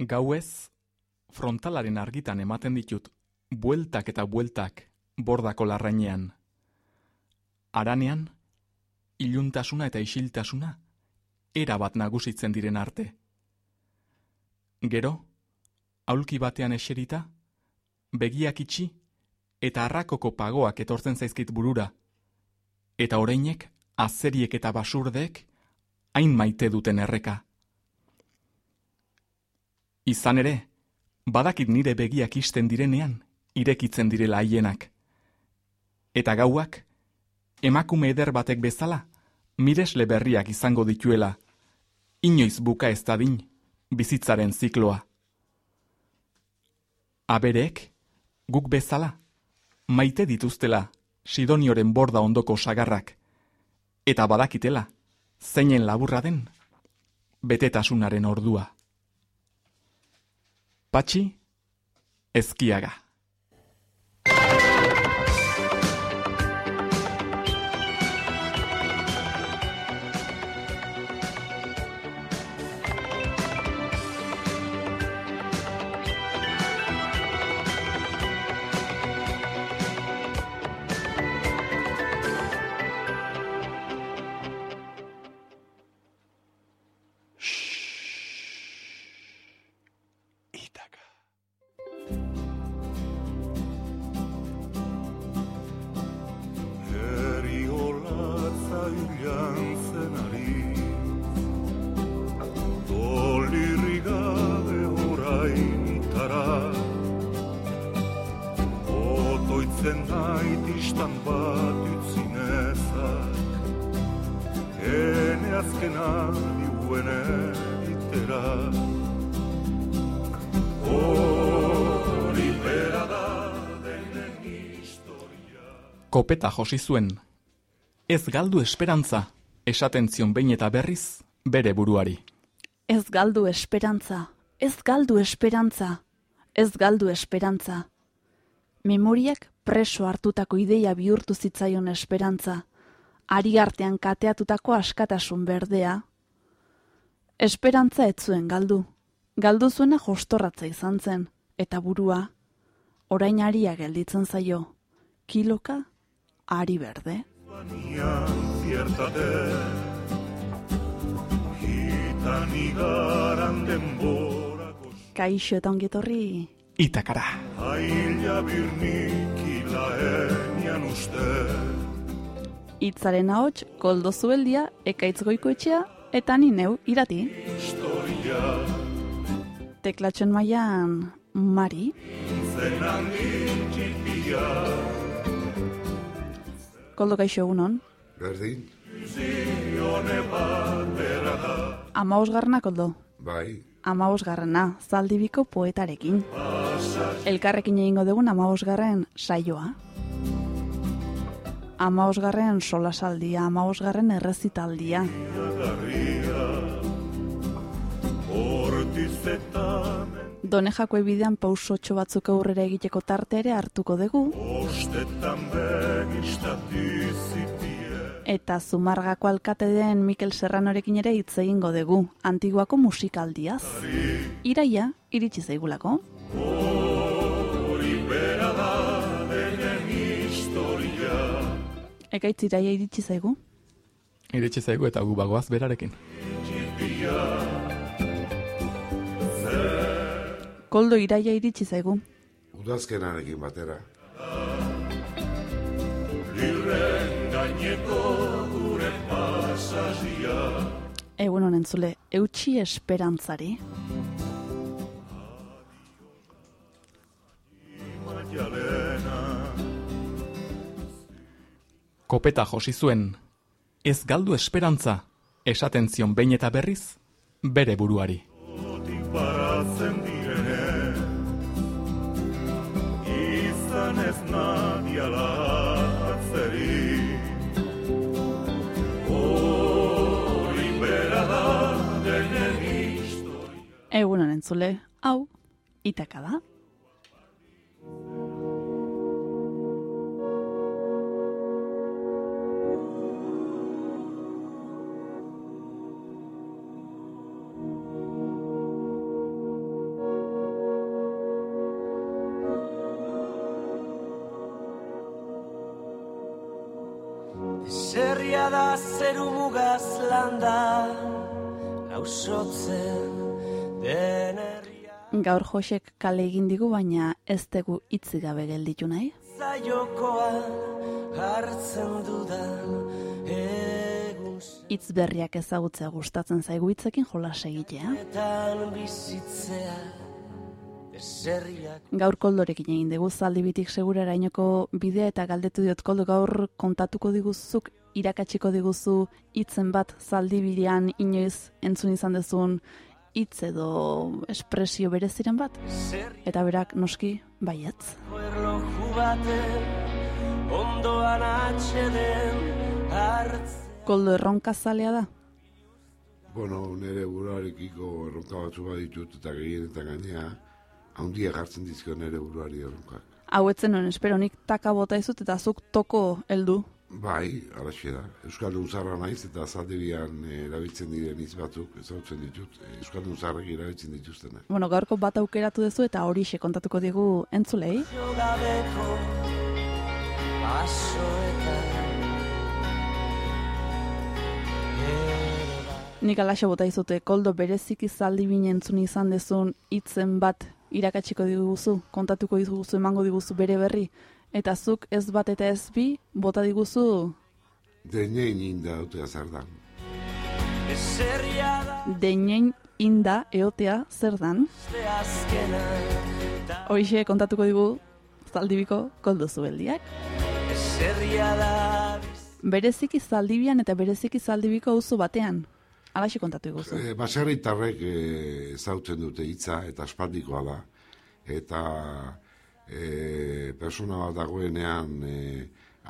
Gauez, frontalaren argitan ematen ditut, bueltak eta bueltak bordako larrainean. Aranean, iluntasuna eta isiltasuna, era bat nagusitzen diren arte. Gero, aulki batean eserita, begiak itxi eta arrakoko pagoak etortzen zaizkit burura, eta oreinek, azeriek eta basurdeek, hain maite duten erreka. Izan ere, badakit nire begiak isten direnean, irekitzen direla haienak. Eta gauak, emakume eder batek bezala, miresle berriak izango dituela, inoiz buka ez dadin, bizitzaren zikloa. Aberek, guk bezala, maite dituztela, sidonioren borda ondoko sagarrak, eta badakitela, zeinen laburra den, betetasunaren ordua. Pachi Esquiaga. Kopeta josi zuen. Ez galdu esperantza, esaten zion behin eta berriz, bere buruari. Ez galdu esperantza, ez galdu esperantza, ez galdu esperantza. Memoriak preso hartutako ideia bihurtu zitzaion esperantza, ari artean kateatutako askatasun berdea. Esperantza ez zuen galdu, galdu zuena jostorratza izan zen, eta burua, orain aria gelditzen zaio, kiloka ari berde. Kaixo eta ongetorri. Itakara. Aila birnikila enian uste. Itzaren ahots, koldo zueldia, ekaitz goiko etxea, eta ni neu irati. Historia. Teklatxon maian, Mari. Zen handi txipia. Koldo gaixo egunon. Berdin? Zione bat bera da. Ama osgarna, koldo. Bai. Ama osgarrena, zaldibiko poetarekin. Elkarrekin egingo dugun ama osgarren saioa. Ama osgarren solasaldia, ama osgarren errezitaldia. Garria. Hortizetan Done jako ebidean pausotxo batzuk aurrera egiteko tarte ere hartuko dugu. Eta zumargako alkate den Mikel Serranorekin ere hitz egingo dugu, antiguako musikaldiaz. Iraia, iritsi zaigulako. Ekaitz iraia iritsi zaigu. Iritsi zaigu eta gu bagoaz berarekin. Koldo iraia iritsi zaigu. Udazkenarekin batera. Lirren gaineko gure pasazia. Egun honen zule, eutxi esperantzari. Kopeta josi zuen, ez galdu esperantza, esaten zion behin eta berriz, bere buruari. Otik Egunan entzule, hau, itaka da. Zerria da zeru mugaz landa, lausotzen. Gaur Josek kale egin digu, baina ez dugu hitzik gabe gelditu nahi. Zaiokoa hartzen dudan Hitz berriak ezagutzea gustatzen zaigu hitzekin jolas egitea. Gaur koldorekin egin dugu zaldibitik segurara inoko bidea eta galdetu diot koldo gaur kontatuko diguzuk irakatsiko diguzu hitzen bat zaldibidean inoiz entzun izan dezun hitz edo espresio bereziren bat eta berak noski baietz. Ondoan atxeden hartzen Koldo erronka zalea da? Bueno, nire buruarekiko erronka batzu baditut eta gehienetan gainea, handia jartzen dizkio nire buruari erronkak. Hau etzen non, espero nik taka bota izut eta zuk toko heldu. Bai, alaxe da. Euskaldun zarra naiz eta zaldibian eh, erabiltzen diren hitz batzuk, ezautzen ditut, eh, Euskaldun zarrek erabiltzen dituztenak. Bueno, gaurko bat aukeratu duzu eta horixe kontatuko digu entzulei. Nik alaxo bota izute, koldo bereziki zaldi entzun izan dezun hitzen bat irakatsiko diguzu, kontatuko diguzu, emango diguzu bere berri, eta zuk ez bat eta ez bi, bota diguzu Denein inda dute azardan. Eserria da deinen inda eotea zer dan, horixe kontatuko digu zaldibiko koldo zubeldiak. Bereziki zaldibian eta bereziki zaldibiko auzo batean. Alaxe kontatu diguzu. E, baserritarrek e, ezautzen dute hitza eta aspaldikoa da. Eta e, persona bat dagoenean e,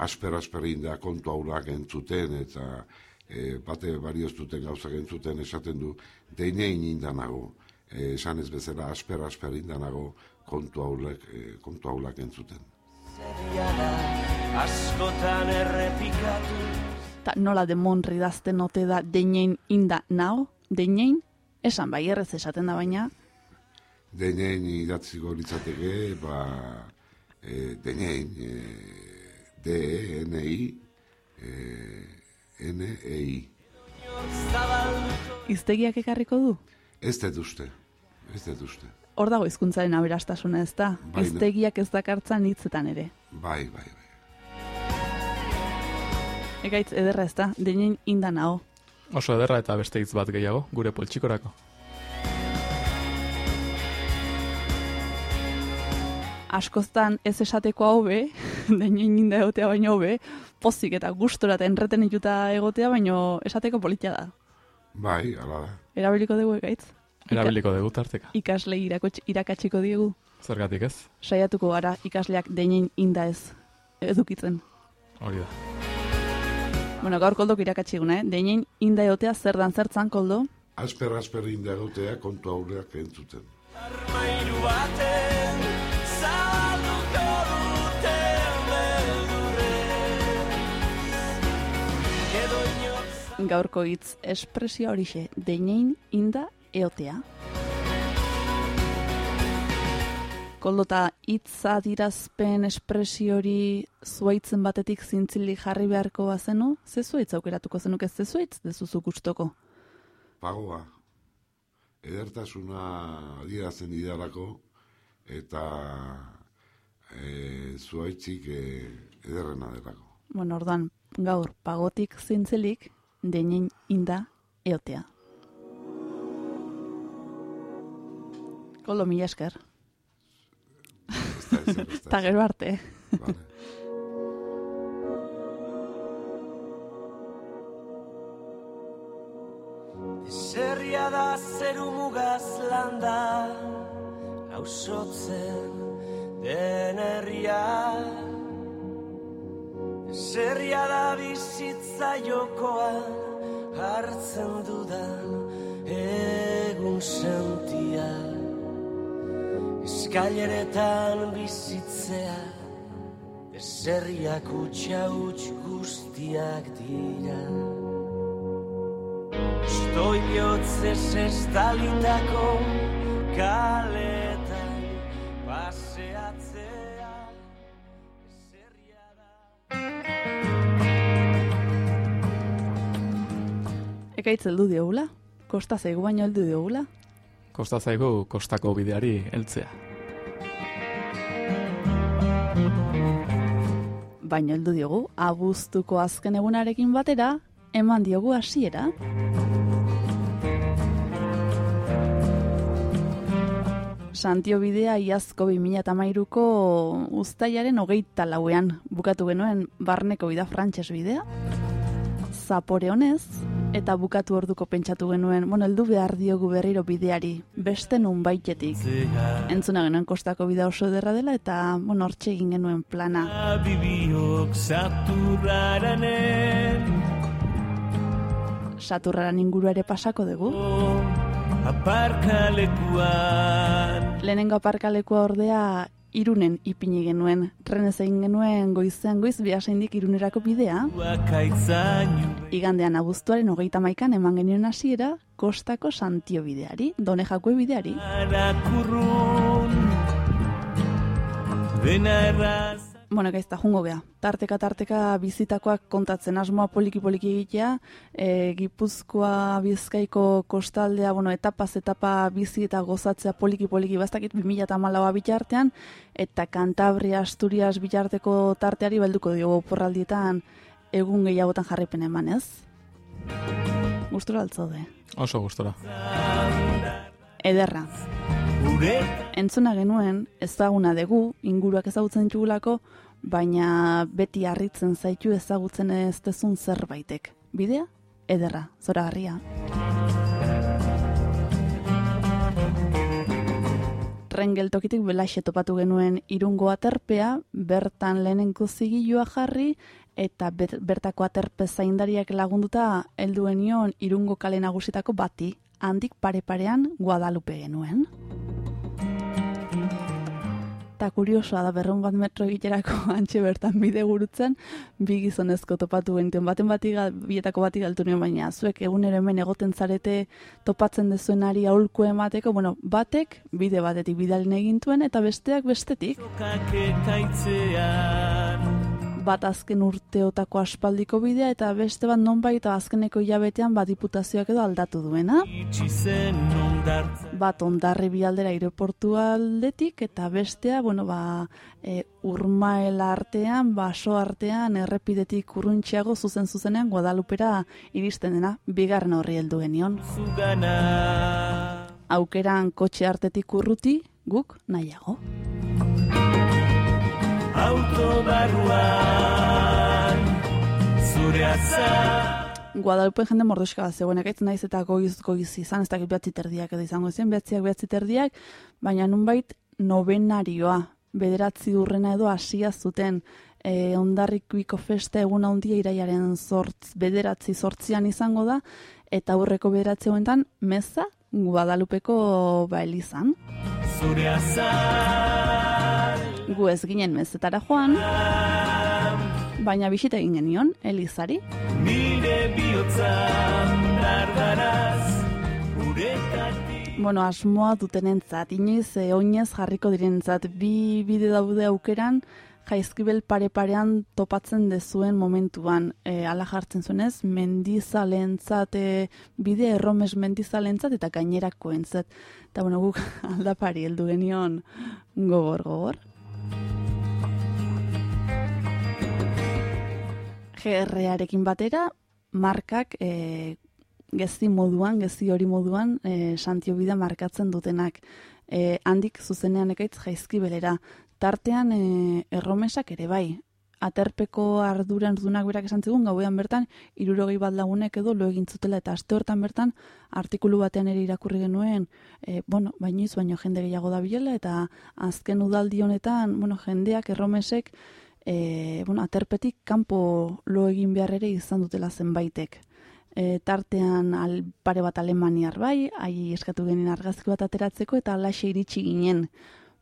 asper-asperin da kontu aurrak entzuten eta e, bate barioztuten gauzak entzuten esaten du deinein indanago. E, esan ez bezala asper-asper indanago kontu aulak, e, kontu aulak entzuten. Eserria da askotan errepikatu Ta nola demonri dazten ote da deinen inda nao, deinen, esan bai errez esaten da baina, Denein idatziko litzateke, ba, e, denein, e, D-E-N-I, e, N-E-I. Zabalduko iztegiak ekarriko du? Ez dut uste, ez dut uste. Hor dago hizkuntzaren aberastasuna ez da, Bai, iztegiak ez dakartzan hitzetan ere. Bai, bai, bai. Ekaitz ederra ez da, deinen inda nao. Oso ederra eta beste hitz bat gehiago, gure poltsikorako. Askoztan ez esateko hau be, deinen inda egotea baino hobe, pozik eta gustora eta enretenituta egotea baino esateko politia da. Bai, ala da. Erabiliko dugu ekaitz? Erabiliko dugu tarteka. Ikasle irakatsiko diegu. Zergatik ez? Saiatuko gara ikasleak deinen inda ez edukitzen. Hori da. Bueno, gaur koldok irakatsi guna, eh? Deinen inda egotea zer dan zertzan koldo? Asper-asper indagotea kontu aurreak entzuten. Armairu baten Gaurko hitz espresioa horixe, deinen inda eotea. Koldota hitza dirazpen espresio hori zuaitzen batetik zintzilik jarri beharko bazenu, ze zuaitz aukeratuko zenuke ze zuaitz dezuzu gustoko. Pagoa, edertasuna adierazten didalako, eta e, zuaitzik e, ederrena delako. Bueno, orduan, gaur pagotik zintzilik deinen inda eotea. Koldo mila esker. Eta gero arte. Vale. Eserria da zeru mugaz landa Lausotzen den herria. Eserria da bizitza jokoan Hartzen dudan egun sentia. Eskaileretan bizitzea Eserriak utxa huts guztiak dira. Estoy bihotzez estalindako kaletan Ekaitz heldu diogula? Kosta zaigu baino heldu diogula? Kosta zaigu kostako bideari heltzea. Baino heldu diogu, abuztuko azken egunarekin batera, eman diogu hasiera. Santio bidea iazko 2008ko ustaiaren hogeita lauean bukatu genuen barneko bida frantses bidea. Zapore honez, eta bukatu orduko pentsatu genuen, bueno, heldu behar diogu berriro bideari, beste nun baitetik. Entzuna genuen kostako bidea oso ederra dela, eta, bueno, hortxe egin genuen plana. Saturraren inguru ere pasako dugu. Aparkalekuan Lehenengo aparkalekua ordea irunen ipini genuen. Trenez egin genuen goizean goiz biasaindik irunerako bidea. Igandean abuztuaren hogeita maikan eman genuen hasiera kostako santio bideari, done jakue bideari. Arakurrun Dena erraz Bueno, gaizta, jungo gea. Tarteka, tarteka bizitakoak kontatzen asmoa poliki-poliki egitea, e, Gipuzkoa, Bizkaiko kostaldea, bueno, etapaz etapa bizi eta gozatzea poliki-poliki bastakit 2000 eta malaua bitartean, eta Kantabria, Asturias bitarteko tarteari belduko diogu porraldietan egun gehiagotan jarripen eman, ez? Gustura altzaude. Oso gustora. Ederra. Entzuna genuen, ezaguna dugu, inguruak ezagutzen ditugulako, baina beti harritzen zaitu ezagutzen ez dezun zerbaitek. Bidea? Ederra, zoragarria. Tren geltokitik belaxe topatu genuen irungo aterpea, bertan lehenenko zigilua jarri, eta ber- bertako aterpe zaindariak lagunduta helduen nion irungo kale nagusitako bati, handik pare-parean Guadalupe genuen. Eta kuriosoa da berrun bat metro egiterako antxe bertan bide gurutzen, bi gizonezko topatu genituen, baten bati, bietako bati galtu nion, baina zuek egunero hemen egoten zarete topatzen dezuenari aholku emateko, bueno, batek bide batetik bidalin egintuen, eta besteak bestetik, Kakekaitzean bat azken urteotako aspaldiko bidea, eta beste bat nonbait azkeneko hilabetean bat diputazioak edo aldatu duena. Bat ondarri bialdera aireportu aldetik eta bestea, bueno, ba, e, urmaela artean, baso artean, errepidetik urruntxeago zuzen zuzenean Guadalupera iristen dena, bigarren horri heldu genion. zugana Aukeran kotxe artetik urruti, guk nahiago. Auto barruan Zure atza. Guadalupe jende mordoska bat zegoen, ekaitz naiz eta goiz goiz izan, ez dakit behatzi terdiak edo izango zen, behatziak behatzi terdiak, baina nunbait novenarioa, bederatzi urrena edo hasia zuten, e, ondarrikuiko festa egun handia iraiaren zortz, bederatzi zortzian izango da, eta aurreko bederatzi honetan meza Guadalupeko ba elizan. Zure azal Gu ez ginen mezetara joan, baina bisita egin genion, elizari. Nire bihotzan dardaraz Bueno, asmoa dutenentzat, inoiz e, oinez jarriko direnentzat, bi bide daude aukeran, jaizkibel pare-parean topatzen dezuen momentuan, e, ala jartzen zuenez, mendizaleentzat, e, bide erromes mendizaleentzat eta gainerakoentzat. Eta bueno, guk aldapari heldu genion gogor, gogor. GR-arekin batera, markak e, gezi moduan, gezi hori moduan, e, Santio Bida markatzen dutenak. E, handik zuzenean ekaitz jaizkibelera. Tartean e, erromesak ere bai. Aterpeko arduran dunak berak esan zigun, gauean bertan, irurogei bat lagunek edo lo egin zutela, eta aste hortan bertan, artikulu batean ere irakurri genuen, e, bueno, bainoiz baino jende gehiago da bilela, eta azken udaldi honetan, bueno, jendeak, erromesek, e, bueno, aterpetik kanpo lo egin behar ere izan dutela zenbaitek. E, tartean al, pare bat alemaniar bai, ai eskatu genien argazki bat ateratzeko eta alaxe iritsi ginen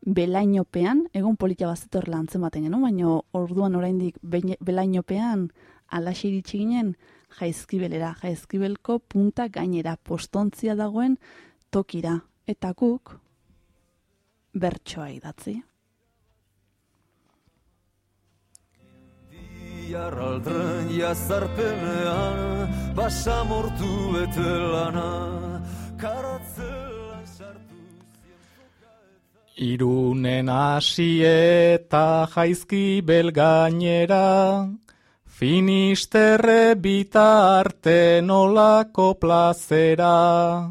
belainopean, egun politia bazetor lantzen baten genuen, baina orduan oraindik belainopean alaxe iritsi ginen jaizkibelera, jaizkibelko punta gainera postontzia dagoen tokira. Eta guk bertsoa idatzi. Jarraldren jazarpenean basamortu bete lana karatzelan sartu Irunen hasi eta jaizki belgainera, Finisterre bitarte nolako plazera,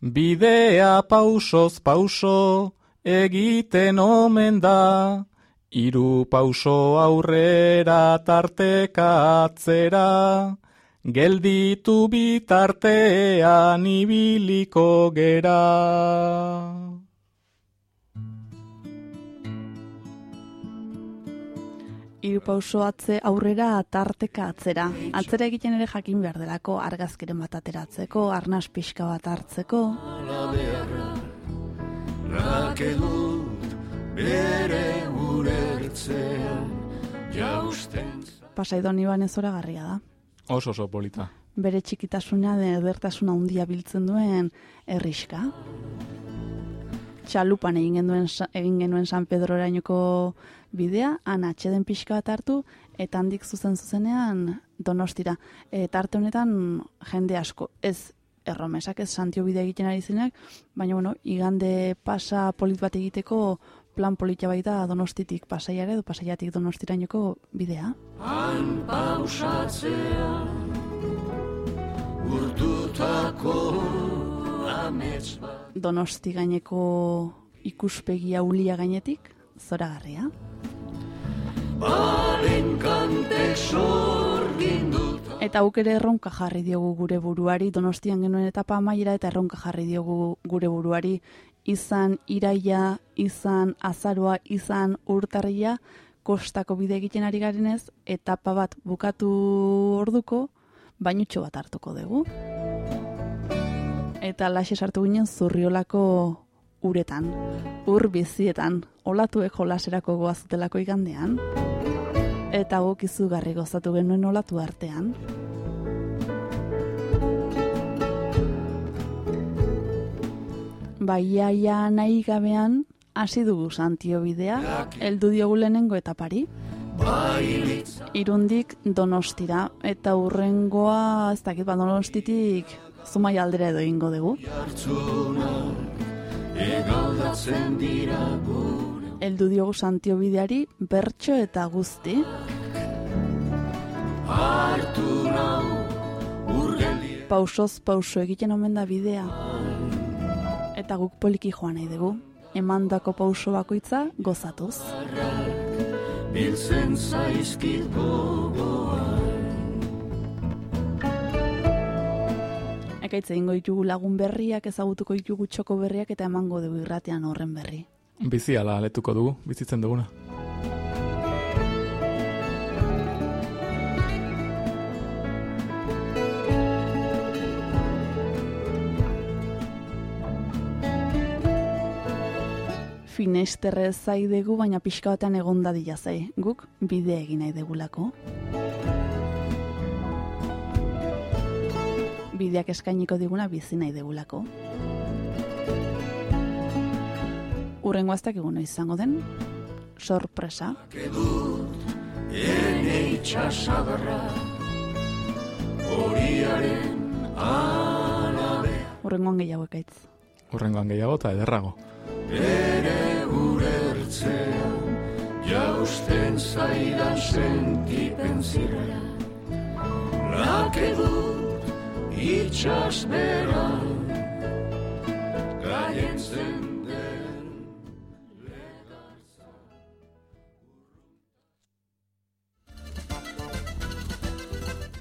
Bidea pausoz pauso egiten omen da, Iru pauso aurrera tarteka atzera, Gelditu bitartean ibiliko gera. Hiru pauso atze aurrera tarteka atzera. Atzera egiten ere jakin behar delako argazkiren bat ateratzeko, arnaz pixka bat hartzeko. Bere urertzean jausten Pasaidon iban ez garria da. Oso oso polita. Bere txikitasuna den edertasuna handia biltzen duen herriska. Txalupan egin genuen, egin genuen San Pedro orainoko bidea, han atxeden pixka bat hartu, eta handik zuzen zuzenean donostira. Eta arte honetan jende asko, ez erromesak, ez santio bidea egiten ari zinak, baina bueno, igande pasa polit bat egiteko plan polita baita donostitik pasaiare edo pasaiatik donostirainoko bidea. Han pausatzean urtutako amets bat Donosti gaineko ikuspegia ulia gainetik, zoragarria. Eta guk ere erronka jarri diogu gure buruari, donostian genuen etapa amaiera eta erronka jarri diogu gure buruari, izan iraia, izan azaroa, izan urtarria, kostako bide egiten ari garenez, etapa bat bukatu orduko, bainutxo bat hartuko dugu. Eta laxe sartu ginen zurriolako uretan, ur bizietan, olatuek jolaserako goazutelako igandean, eta guk izugarri gozatu genuen olatu artean. Baiaia nahi gabean, hasi dugu santio bidea, heldu diogu lehenengo etapari. Irundik donostira, eta urrengoa, ez dakit, ba donostitik zumai aldera edo ingo dugu. egaldatzen dira gure Heldu diogu santio bideari, bertso eta guzti. hartu pausoz pauso egiten omen da bidea. Eta guk poliki joan nahi dugu. Emandako pauso bakoitza gozatuz. biltzen zaizkit Ekaitze ingo ditugu lagun berriak, ezagutuko ditugu txoko berriak eta emango dugu irratean horren berri. Bizi ala letuko dugu, bizitzen duguna. Finesterre zai dugu, baina pixka batean egon dadila zai. Guk bide egin nahi degulako. Bideak eskainiko diguna bizi nahi degulako. Urrengo aztak egun izango den, sorpresa. ene itxasadarra horiaren alabe Urrengoan gehiago ekaitz. Urrengoan gehiago eta ederrago. ere urertzean jausten zaidan sentipen zirra lake dut itxas bera gaientzen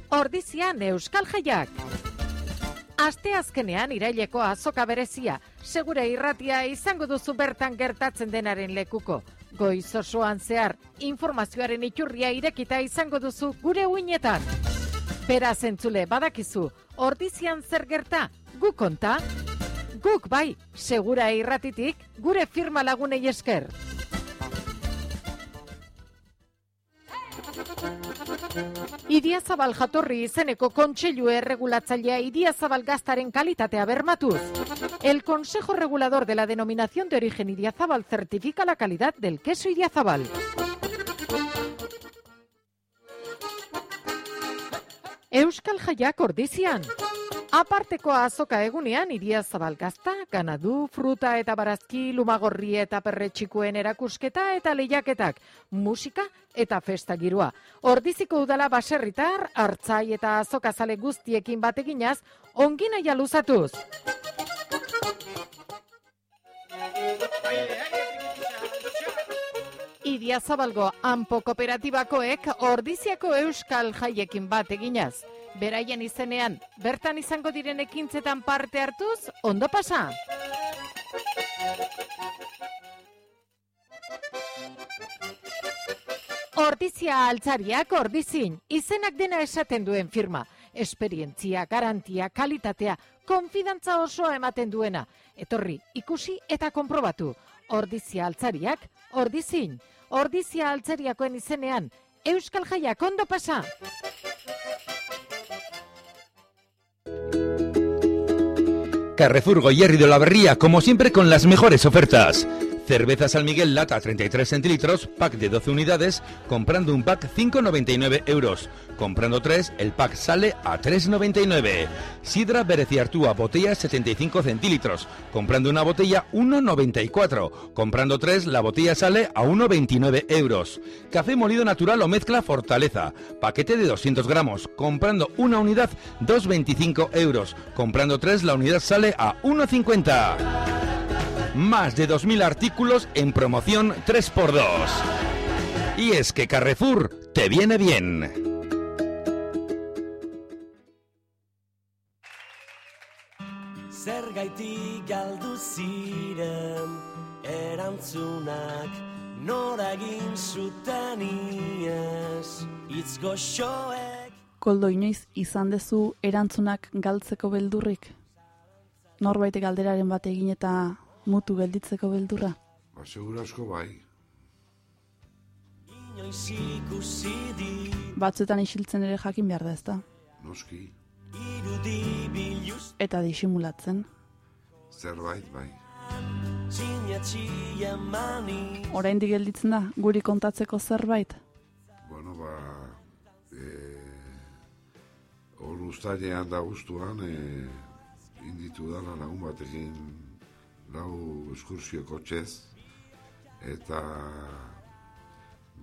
Ordizian Euskal Jaiak. Aste azkenean iraileko azoka berezia, segure irratia izango duzu bertan gertatzen denaren lekuko. Goiz osoan zehar, informazioaren iturria irekita izango duzu gure uinetan. Beraz entzule badakizu, ordizian zer gerta, gu konta? Guk bai, segura irratitik, gure firma lagunei esker. Idiazabal jatorri izeneko kontseilu erregulatzailea Idiazabal gaztaren kalitatea bermatuz. El Consejo Regulador de la Denominación de Origen Idiazabal certifica la calidad del queso Idiazabal. Euskal Jaiak ordizian. Aparteko azoka egunean iria zabalgazta, ganadu, fruta eta barazki, lumagorri eta perretxikuen erakusketa eta lehiaketak, musika eta festa girua. Ordiziko udala baserritar, hartzai eta azoka zale guztiekin bateginaz, ongina jaluzatuz. Iria Zabalgo Ampo Kooperatibakoek ordiziako euskal jaiekin bat eginaz. Beraien izenean, bertan izango diren ekintzetan parte hartuz, ondo pasa! Ordizia altzariak ordizin, izenak dena esaten duen firma. Esperientzia, garantia, kalitatea, konfidantza osoa ematen duena. Etorri, ikusi eta konprobatu. Ordizia altzariak, ordizin. Ordizia altzariakoen izenean, Euskal Jaiak ondo pasa! Carrefour Goyerri de la Berría, como siempre con las mejores ofertas. Cerveza San Miguel lata 33 centilitros, pack de 12 unidades, comprando un pack 5,99 euros. Comprando 3, el pack sale a 3,99. Sidra Bereciartúa, botella 75 centilitros. Comprando una botella 1,94. Comprando 3, la botella sale a 1,29 euros. Café molido natural o mezcla Fortaleza, paquete de 200 gramos. Comprando una unidad 2,25 euros. Comprando 3, la unidad sale a 1,50. Más de 2.000 artículos en promoción 3x2. Y es que Carrefour te viene bien. Zergaitik galdu ziren erantzunak noragin zuten iez Itz goxoek Koldo inoiz izan dezu erantzunak galtzeko beldurrik? Norbait galderaren bat egin eta mutu gelditzeko beldurra? Ba, segura asko bai. Batzuetan isiltzen ere jakin behar da ezta? Noski, irudi biluz Eta disimulatzen. zerbait bai. Oraindik gelditzen da, guri kontatzeko zerbait? Bueno, ba, e, hor ustailean da guztuan, e, inditu dala lagun batekin lau eskursio kotxez, eta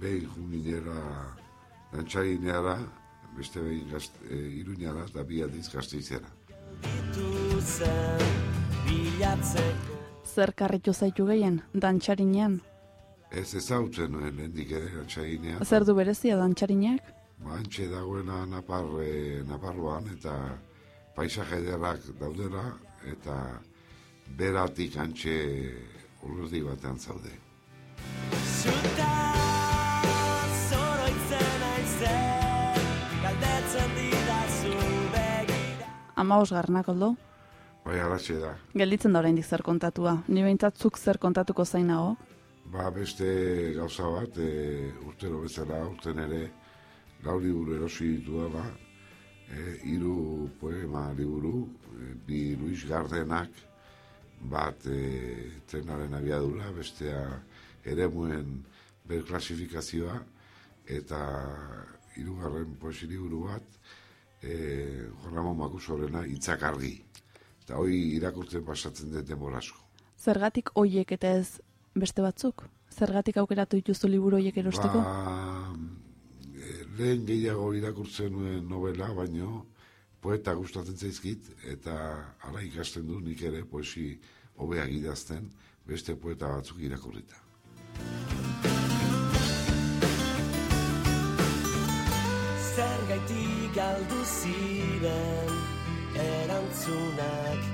behin junginera dantxagineara, beste behin gazt, e, iruñara eta bi aldiz gazteizera. Zer karritu zaitu gehien, dantxarinean? Ez ezautzen nuen lehendik ere dantxaginean. Zer du berezia dantxarineak? Ba, antxe dagoena Napar, e, Naparroan eta paisaje ederrak daudela eta beratik antxe urdi batean zaude. Zuta zoroitzen aizen Galdetzen didazu begira Ama garnak oldo? Bai, alatxe da. Gelditzen da oraindik zer kontatua. Ni behintzat zuk zer kontatuko zainago. Ba, beste gauza bat, e, urtero bezala, urten ere, lau liburu erosi ditu dela, e, iru poema liburu, e, bi Luis Gardenak, bat e, trenaren abiadura, bestea eremuen berklasifikazioa, eta hirugarren poesi liburu bat, e, Juan Ramon Makusorena, itzak argi. Eta hoi irakurtzen pasatzen dut denbora asko. Zergatik hoiek eta ez beste batzuk? Zergatik aukeratu dituzu liburu hoiek erosteko? Ba, eh, lehen gehiago irakurtzen nuen novela, baino poeta gustatzen zaizkit, eta ala ikasten du nik ere poesi hobeak idazten, beste poeta batzuk irakurrita. Zergaitik galdu ziren erantzunak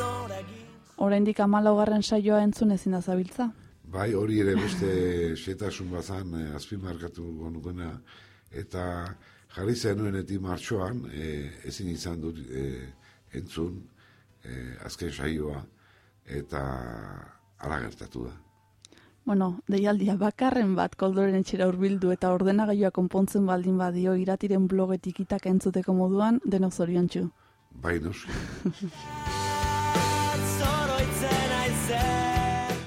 noragin Oraindik amalaugarren saioa entzun ezin zabiltza? Bai, hori ere beste setasun bazan eh, azpimarkatu nukena, eta jarri zenuenetik martxoan, eh, ezin izan dut eh, entzun eh, azken saioa, eta ala gertatu da. Bueno, deialdia bakarren bat koldoren etxera hurbildu eta ordenagailua konpontzen baldin badio iratiren blogetik itak entzuteko moduan, denok zoriontsu. Bai, noski.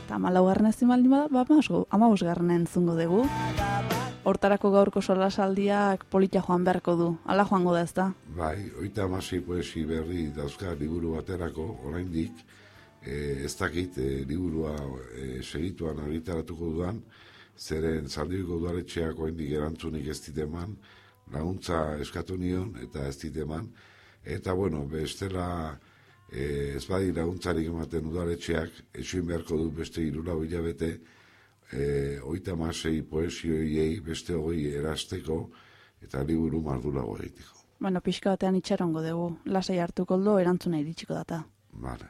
Eta amalaugarren ezin baldin bada, ba, amabos garren entzungo dugu. Hortarako gaurko solasaldiak polita joan beharko du. Hala joango da ez da? Bai, oita amasi poesi berri dauzka liburu baterako, oraindik e, ez dakit e, liburua e, segituan argitaratuko dudan, zeren zaldibiko duaretxeak oraindik erantzunik ez diteman, laguntza eskatu nion eta ez diteman, eta bueno, bestela e, ez badi laguntzarik ematen udaletxeak, esuin beharko du beste irula hilabete, e, oita masei poesioiei beste hogei erasteko eta liburu mardulago egiteko. Bueno, pixka batean itxarongo dugu, lasai hartu koldo erantzuna iritsiko data. Vale.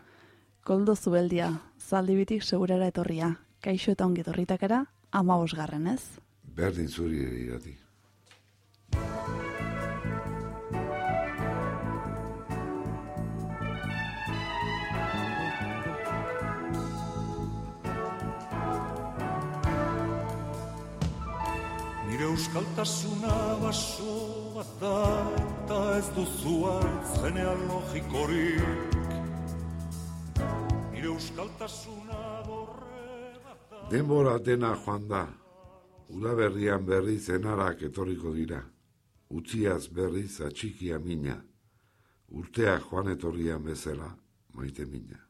Koldo zubeldia, zaldibitik segurera etorria, kaixo eta ongi etorritakera, ama bosgarren ez? Berdin zuri irati. Euskaltasuna baso bat da eta ez duzu altz genealogikorik Nire euskaltasuna borre bat da. Denbora dena joan da, udaberrian berriz enarak etorriko dira, utziaz berriz atxikia mina, urtea joan etorrian bezala maite mina.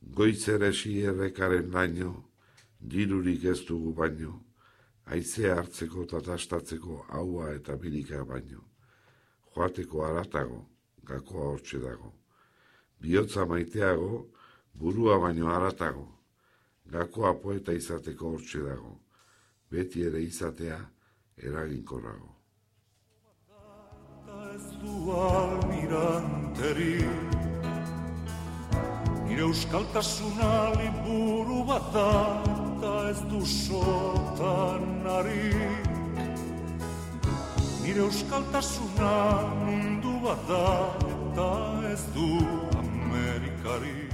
Goitzeresi errekaren laino, dirurik ez dugu baino, haizea hartzeko eta tastatzeko haua eta birika baino. Joateko aratago, gakoa hortxe dago. Biotza maiteago, burua baino aratago. Gakoa poeta izateko hortxe dago. Beti ere izatea eraginkorrago. du almiranterik Nire euskaltasuna liburu bat da eta ez du sotan harik Nire euskaltasuna mundu bat da eta ez du Amerikarik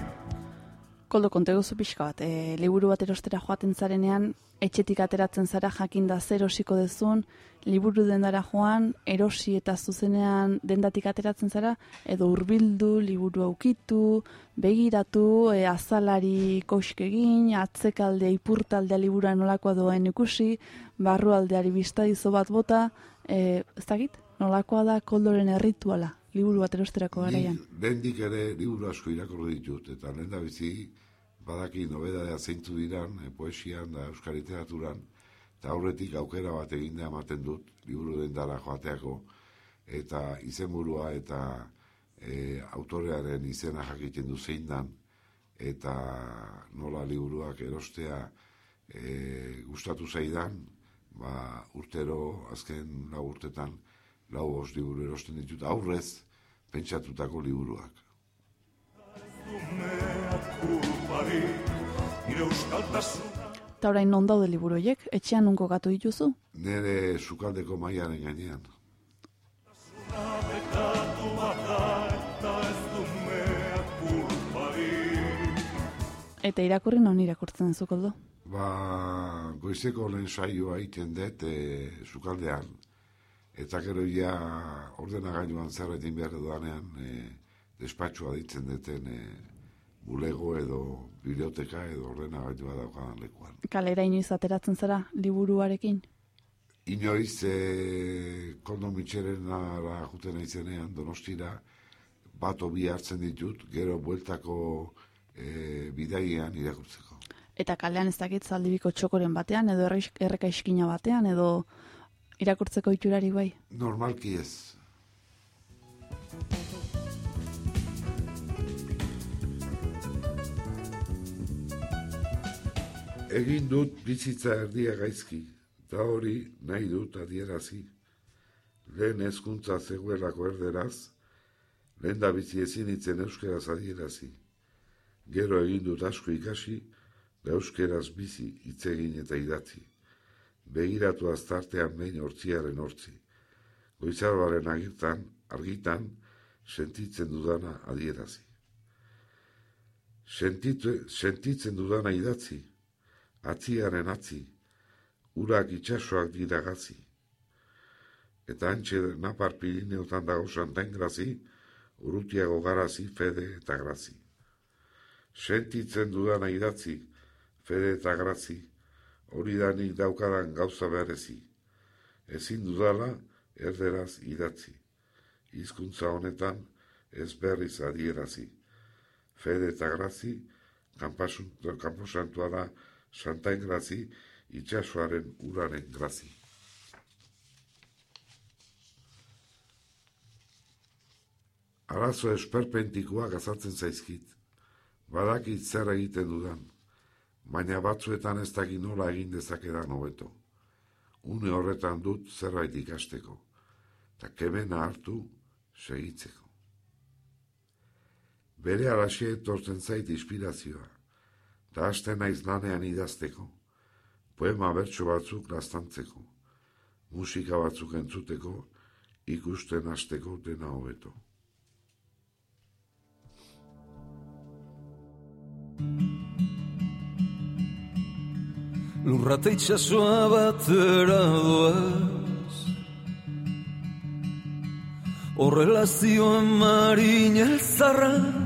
Koldo, konteguzu pixka bat, e, liburu bat erostera joaten zarenean, etxetik ateratzen zara jakinda zer osiko dezun, liburu dendara joan, erosi eta zuzenean dendatik ateratzen zara, edo hurbildu, liburu aukitu, begiratu, e, azalari kosk egin, atzekaldea, ipurtaldea liburua nolakoa doen ikusi, barrualdeari biztadizo bat bota, e, ez dakit, nolakoa da koldoren errituala, liburu bat erosterako garaian. Lehendik ere liburu asko irakurri ditut, eta lehen da bizi badaki nobedadea zeintu diran, e, poesian da euskal literaturan, eta aurretik aukera bat eginda ematen dut, liburu dendara joateako, eta izenburua eta e, autorearen izena jakiten du zein dan, eta nola liburuak erostea e, gustatu zaidan, ba, urtero, azken lau urtetan, lau os liburu erosten ditut, aurrez pentsatutako liburuak. Eta orain non daude liburu horiek, etxean nunko gatu dituzu? Nere sukaldeko maiaren gainean. Eta du irakurri non irakurtzen duzu, koldo? Ba, goizeko lehen saioa egiten dut e, sukaldean. Eta gero ja ordenagailuan zerretin behar dudanean e, despatxua ditzen duten e, bulego edo biblioteka edo ordenagailua daukadan lekuan. Kalera inoiz ateratzen zara liburuarekin? Inoiz, e, kondo mitxeren ara juten aizenean, donostira, bat obi hartzen ditut, gero bueltako e, bidaian irakurtzeko. Eta kalean ez dakit zaldibiko txokoren batean, edo erreka eskina batean, edo irakurtzeko itxurari bai. Normalki ez. Egin dut bizitza erdia gaizki, eta hori nahi dut adierazi. Lehen hezkuntza zegoelako erderaz, lehen da bizi ezin itzen euskeraz adierazi. Gero egin dut asko ikasi, da euskeraz bizi hitz egin eta idatzi. Begiratu aztartean behin hortziaren hortzi. Goizarbaren agirtan, argitan, sentitzen dudana adierazi. Sentitu, sentitzen dudana idatzi, atziaren atzi, urak itxasoak dira gazi. Eta antxe napar pirineotan dago santain grazi, urrutiago garazi, fede eta grazi. Sentitzen dudana idatzi, fede eta grazi, hori da nik daukadan gauza berezi. Ezin dudala erderaz idatzi. Hizkuntza honetan ez berriz adierazi. Fede eta grazi, kanposantua da santain grazi, itxasoaren uraren grazi. Arazo esperpentikoak azaltzen zaizkit. Badakit zer egiten dudan, baina batzuetan ez dakit nola egin dezakedan hobeto. Une horretan dut zerbait ikasteko, eta kemena hartu segitzeko. Bere alaxe etortzen zait inspirazioa, eta haste naiz lanean idazteko, poema bertso batzuk lastantzeko, musika batzuk entzuteko, ikusten hasteko dena hobeto. Lurrate itxasoa batera doaz. Horrelazioan marin elzarrak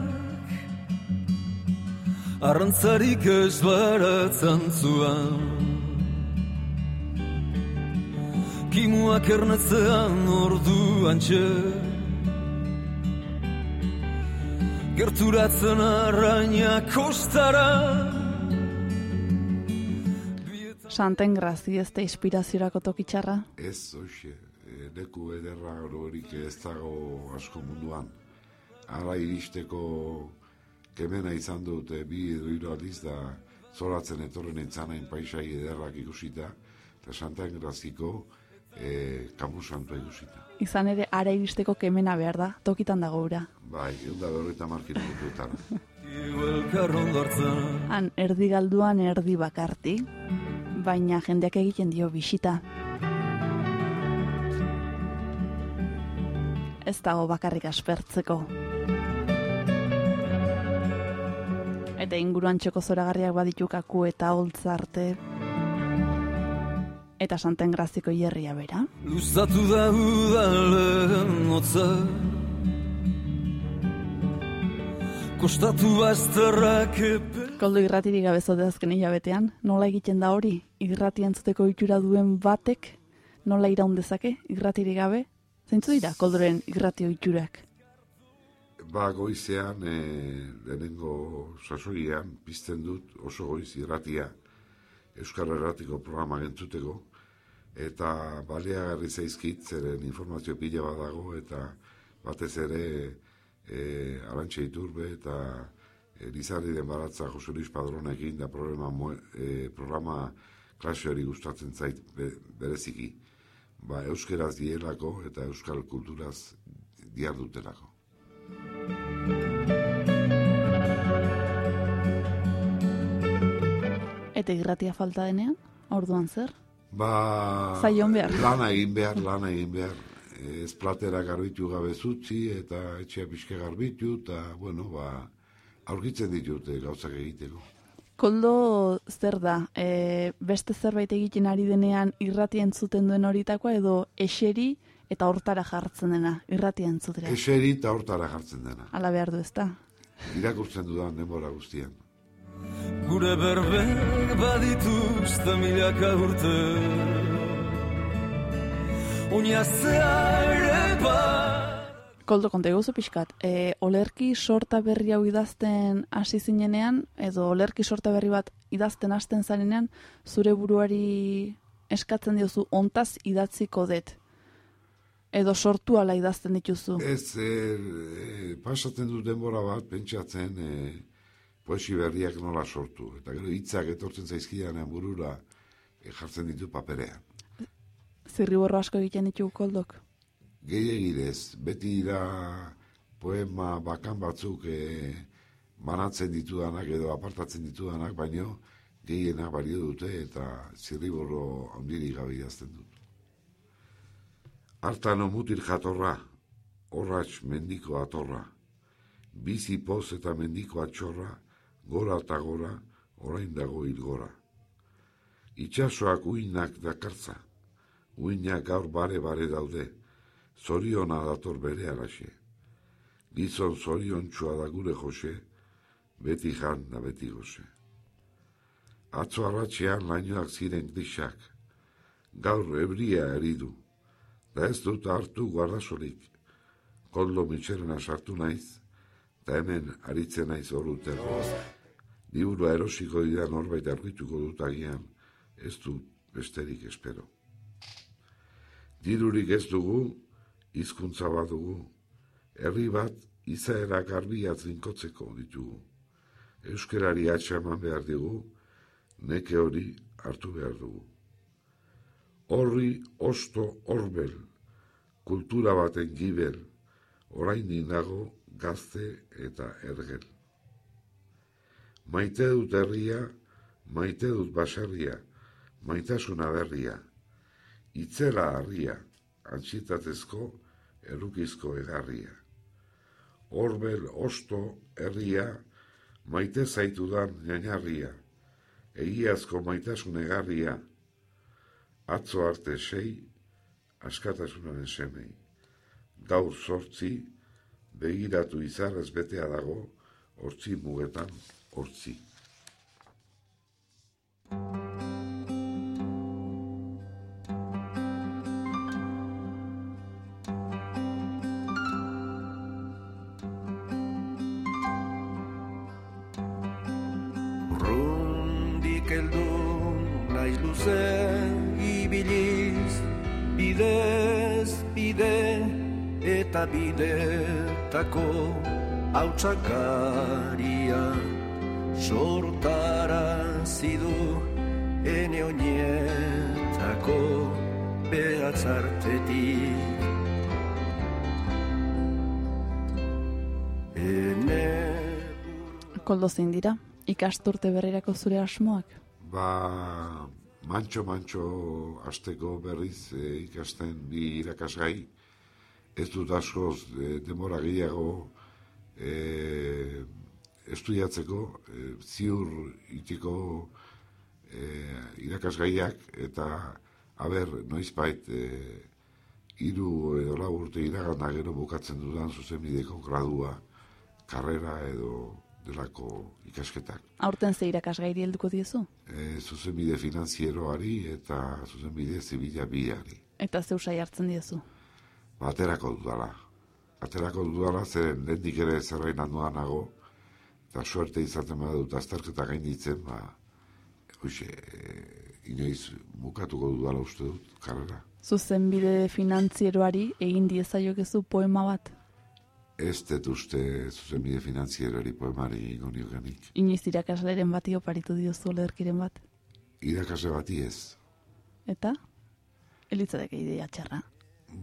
Arrantzarik ez baratzen zuan. Kimuak ernetzean ordu antxe Gerturatzen arraina kostara Santen grazi ez da inspiraziorako tokitxarra? Ez, oixe, e, leku ederra horiek ez dago asko munduan. Ara iristeko kemena izan dut e, bi edo hiru aldiz da zoratzen etorren entzanain paisai ederrak ikusita, eta Santen graziko e, kamu santua ikusita. Izan ere, ara iristeko kemena behar da, tokitan dago ura. Bai, egun da berreta. Han, erdi galduan erdi bakarti, baina jendeak egiten dio bisita. Ez dago bakarrik aspertzeko. Eta inguruan txoko zoragarriak baditukaku eta holtzarte. Eta santen graziko hierria bera. Luzatu da udalen otza Kostatu bazterrak epe Koldo irratirik gabe azken hilabetean, nola egiten da hori? Irrati entzuteko itxura duen batek, nola iraun dezake, irratirik gabe? Zeintzu dira, koldoren irrati itxurak? Ba, goizean, e, lehenengo sasoian, pizten dut oso goiz irratia, Euskal Erratiko programa gentzuteko, eta baleagarri zaizkit, zeren informazio pila badago, eta batez ere, e, arantxe iturbe, eta Elizarri den baratza Jose Luis Padronekin da programa, e, programa klase hori gustatzen zait bereziki. Ba, euskeraz dielako eta euskal kulturaz diardutelako. Eta irratia falta denean, orduan zer? Ba, Zaion behar. Lana egin behar, lana egin behar. Ez platera garbitu gabe zutzi eta etxea pixke garbitu eta, bueno, ba, aurkitzen ditute gauzak egiteko. Koldo zer da, e, beste zerbait egiten ari denean irratia entzuten duen horitakoa edo eseri eta hortara jartzen dena, irratia entzutera? Eseri eta hortara jartzen dena. Ala behar du ezta? Irakurtzen dudan denbora guztian. Gure berbek badituzte milaka urte Oinazea ere bat Koldo, konta eguzu pixkat, e, olerki sorta berri hau idazten hasi zinenean, edo olerki sorta berri bat idazten hasten zarenean, zure buruari eskatzen diozu ontaz idatziko det. Edo sortu ala idazten dituzu. Ez, e, e, pasatzen du denbora bat, pentsatzen, e, poesi berriak nola sortu. Eta gero hitzak etortzen zaizkidanean burura e, jartzen ditu paperean. Zirriborro asko egiten ditu koldok? Gehiagidez, beti dira poema bakan batzuk e, banatzen ditudanak edo apartatzen ditudanak, baino gehienak balio dute eta zirriborro handirik gabe idazten dut. Artano mutir jatorra, horratx mendiko atorra, bizi poz eta mendiko atxorra, gora eta gora, orain dago ilgora. Itxasoak uinak dakartza, uinak gaur bare-bare daude, zoriona dator bere araxe. Gizon zorion da gure jose, beti jan da beti goze. Atzo arratxean lainoak ziren grisak. Gaur ebria eridu. Da ez dut hartu guardasorik. Koldo mitxerena sartu naiz, eta hemen aritzen naiz horretero. Liburua erosiko dira norbait argituko dut agian, ez du besterik espero. Dirurik ez dugu, hizkuntza bat dugu, herri bat izaera garbiat zinkotzeko ditugu. Euskerari atxaman behar digu, neke hori hartu behar dugu. Horri osto horbel, kultura baten gibel, orain nago gazte eta ergel. Maite dut herria, maite dut baserria, maitasuna berria. Itzela harria, antxitatezko, erukizko egarria. Horbel osto herria, maite zaitudan nainarria, egiazko maitasun egarria, atzo arte sei, askatasunaren semei. Gaur sortzi, begiratu izarrez betea dago, hortzi mugetan hortzi. Luze ibiliz bidez bide eta bidetako hautsakaria. Sortara zidu ene oinetako behatzartetik ene Koldo zein dira, ikasturte berrirako zure asmoak? Ba, mantxo-mantxo asteko berriz e, ikasten bi irakasgai, ez dut askoz e, demora gehiago e, estudiatzeko, e, ziur itiko e, irakasgaiak, eta haber, noizbait, e, iru edo lau urte iragana gero bukatzen dudan zuzenbideko gradua, karrera edo delako ikasketak. Aurten ze irakasgairi helduko diezu? E, zuzenbide finanzieroari eta zuzenbide zibila biari. Eta ze usai hartzen diezu? Baterako dudala. Baterako dudala zeren lehendik ere zerrain handuan nago, eta suerte izaten bada dut azterketa gainditzen, ba, hoxe, e, inoiz bukatuko dudala uste dut, karrera. Zuzenbide finanzieroari egin diezaiokezu poema bat? Ez dut uste zuzenbide finanzierori poemari ingo niogenik. Inoiz irakasleren bati oparitu diozu lerkiren bat? Irakasle bati ez. Eta? Elitzadek idea txarra.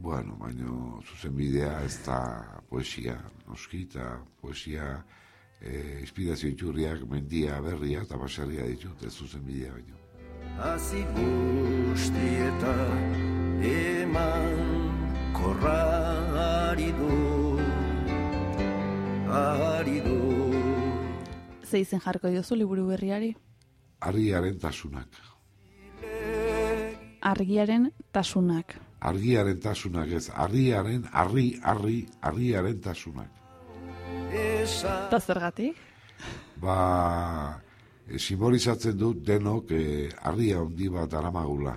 Bueno, baino zuzenbidea ez da poesia, noski, eta poesia e, inspirazio iturriak mendia berria eta baserria ditut, ez zuzenbidea baino. Hazi guztieta eman korra ari du ari du Ze izen jarko diozu liburu berriari? Argiaren tasunak. Argiaren tasunak. Argiaren tasunak ez, argiaren, arri, arri, argiaren tasunak. Eta zergatik? Ba, e, simbolizatzen dut denok e, argia handi bat aramagula.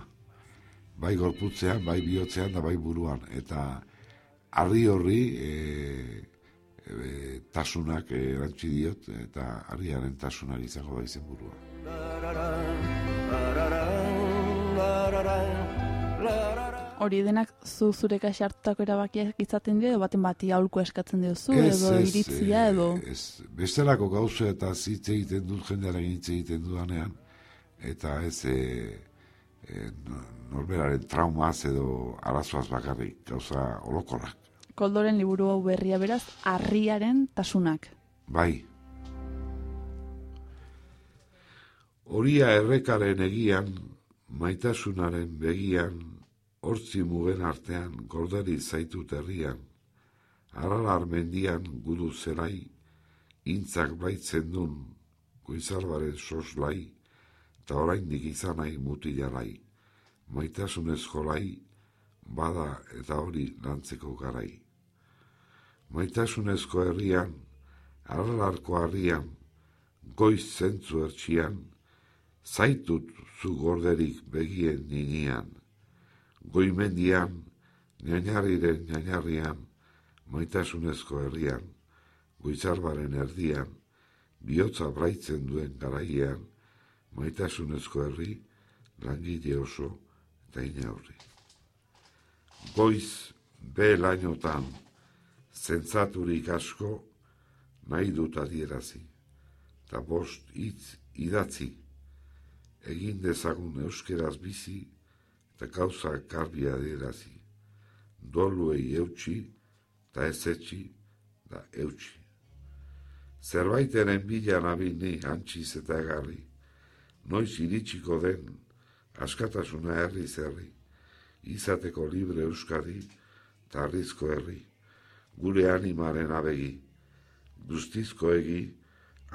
Bai gorputzean, bai bihotzean, da bai buruan. Eta argi horri e, e, tasunak erantzi diot, eta argiaren tasunak izango da izen burua. Hori denak zu zure kaxe hartutako erabakiak izaten dira, edo baten bati aholku eskatzen diozu, edo iritzia, e, edo... Ez, bestelako gauza eta zitze egiten dut jendearen hitz egiten dudanean, eta ez e, e, norberaren traumaz edo arazoaz bakarrik gauza olokorak. Koldoren liburu hau berria beraz, harriaren tasunak. Bai. Horia errekaren egian, maitasunaren begian, hortzi mugen artean gordari zaitut herrian, aralar mendian gudu zelai, intzak baitzen dun, goizarbaren soslai, eta oraindik izanai mutilalai, maitasunez jolai, bada eta hori lantzeko garai. Maitasunezko herrian, aralarko harrian, goiz zentzu ertxian, zaitut zu gorderik begien ninian, goimendian, nainarriren nainarrian, maitasunezko herrian, goitzarbaren erdian, bihotza braitzen duen garaian, maitasunezko herri, langile oso eta inaurri. Goiz, be lainotan, zentzaturik asko, nahi dut adierazi, eta bost hitz idatzi, egin dezagun euskeraz bizi, eta gauza karbia adierazi, doluei eutxi, eta ezetxi, da eutxi. Zerbaiteren bila nabini antxiz eta egarri, noiz iritsiko den askatasuna herri zerri, izateko libre euskari eta arrizko herri, gure animaren abegi, guztizko egi,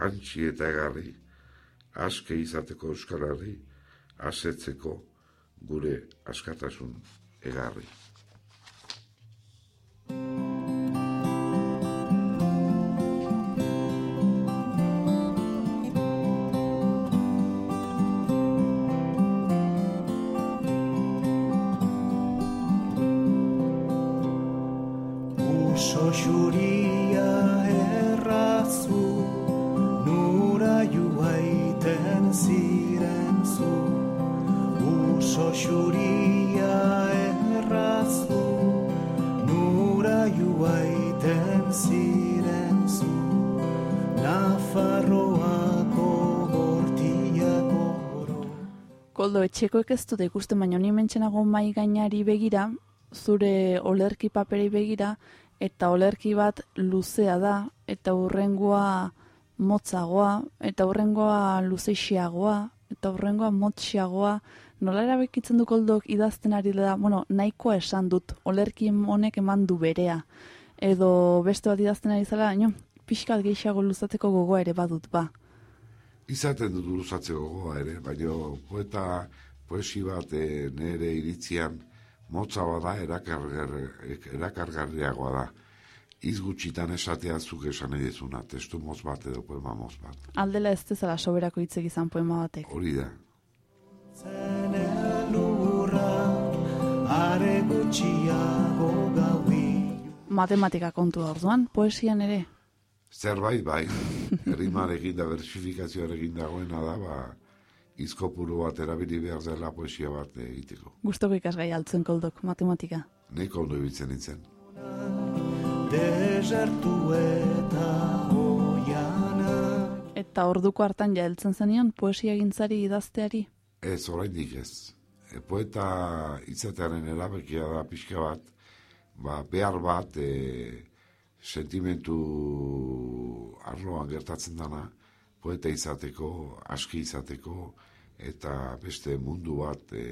antxi eta egarri, aske izateko euskarari, asetzeko gure askatasun egarri. Etxekoek ez dute ikusten, baina ni mentxenago mai gainari begira, zure olerki paperei begira, eta olerki bat luzea da, eta hurrengoa motzagoa, eta hurrengoa luzeixiagoa, eta hurrengoa motxiagoa, nola erabekitzen du koldok idazten ari da, bueno, nahikoa esan dut, olerki honek eman du berea, edo beste bat idazten ari zela, no, pixkat gehiago luzatzeko gogoa ere badut, ba. Izaten dut luzatzeko gogoa ere, baina poeta poesi bat e, nere iritzian motza bada erakargar, erakargarriagoa da. Iz gutxitan esatea zuk esan nahi dezuna, testu moz bat edo poema moz bat. Aldela ez dezala soberako hitz izan poema batek. Hori da. zen elurra are gutxiago gaui Matematika kontu orduan, poesian ere. Zerbait bai, errimarekin da versifikazioarekin dagoena da, ba, izkopuru bat erabili behar dela poesia bat egiteko. Gustoko ikasgai altzen koldok, matematika. Neko ondo ibiltzen nintzen. desertu eta oiana Eta orduko hartan ja heltzen zenion poesia gintzari idazteari. Ez, oraindik ez. E, poeta izatearen erabekia da pixka bat, ba, behar bat e, sentimentu arloan gertatzen dana, poeta izateko, aski izateko, eta beste mundu bat e,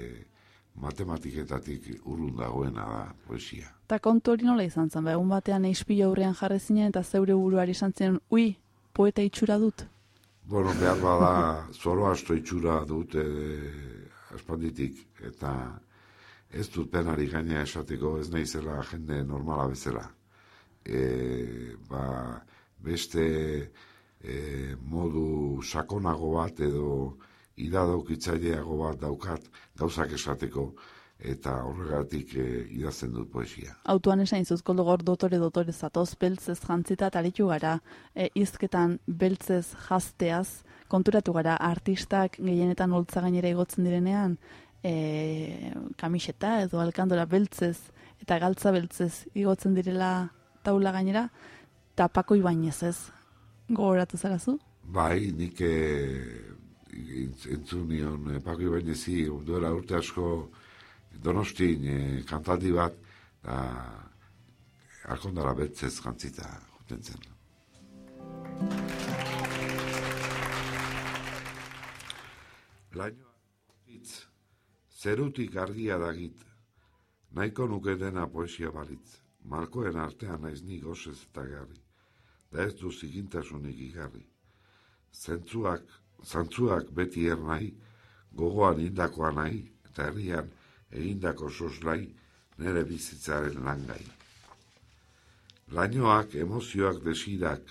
matematiketatik urrun dagoena da poesia. Eta kontu hori nola izan zen, ba, egun batean eispila aurrean jarri zinen eta zeure buruari izan zen, ui, poeta itxura dut. Bueno, behar bada zoro asto itxura dute aspalditik, eta ez dut penari gaina esateko ez naizela jende normala bezala. E, ba, beste e, modu sakonago bat edo idadaukitzaileago bat daukat gauzak esateko eta horregatik e, idazten dut poesia. Autoan esan izuz, koldo gor dotore dotore zatoz, beltzez jantzita eta gara, e, izketan beltzez jazteaz, konturatu gara artistak gehienetan holtza gainera igotzen direnean, e, kamiseta edo alkandora beltzez eta galtza beltzez igotzen direla taula gainera, eta pako ibainez ez, gogoratu zarazu? Bai, nik e, entzun nion e, Pako Ibainezi duela urte asko donostin e, kantaldi bat da arkondara betzez jantzita juten zen. Hitz, zerutik argia dagit, nahiko nuke dena poesia balitz, malkoen artean naiz nik osez eta garri, da ez du zigintasunik igarri. Zentzuak, zantzuak beti er nahi, gogoan indakoa nahi, eta herrian egindako soslai nere bizitzaren langai. Lainoak emozioak desirak,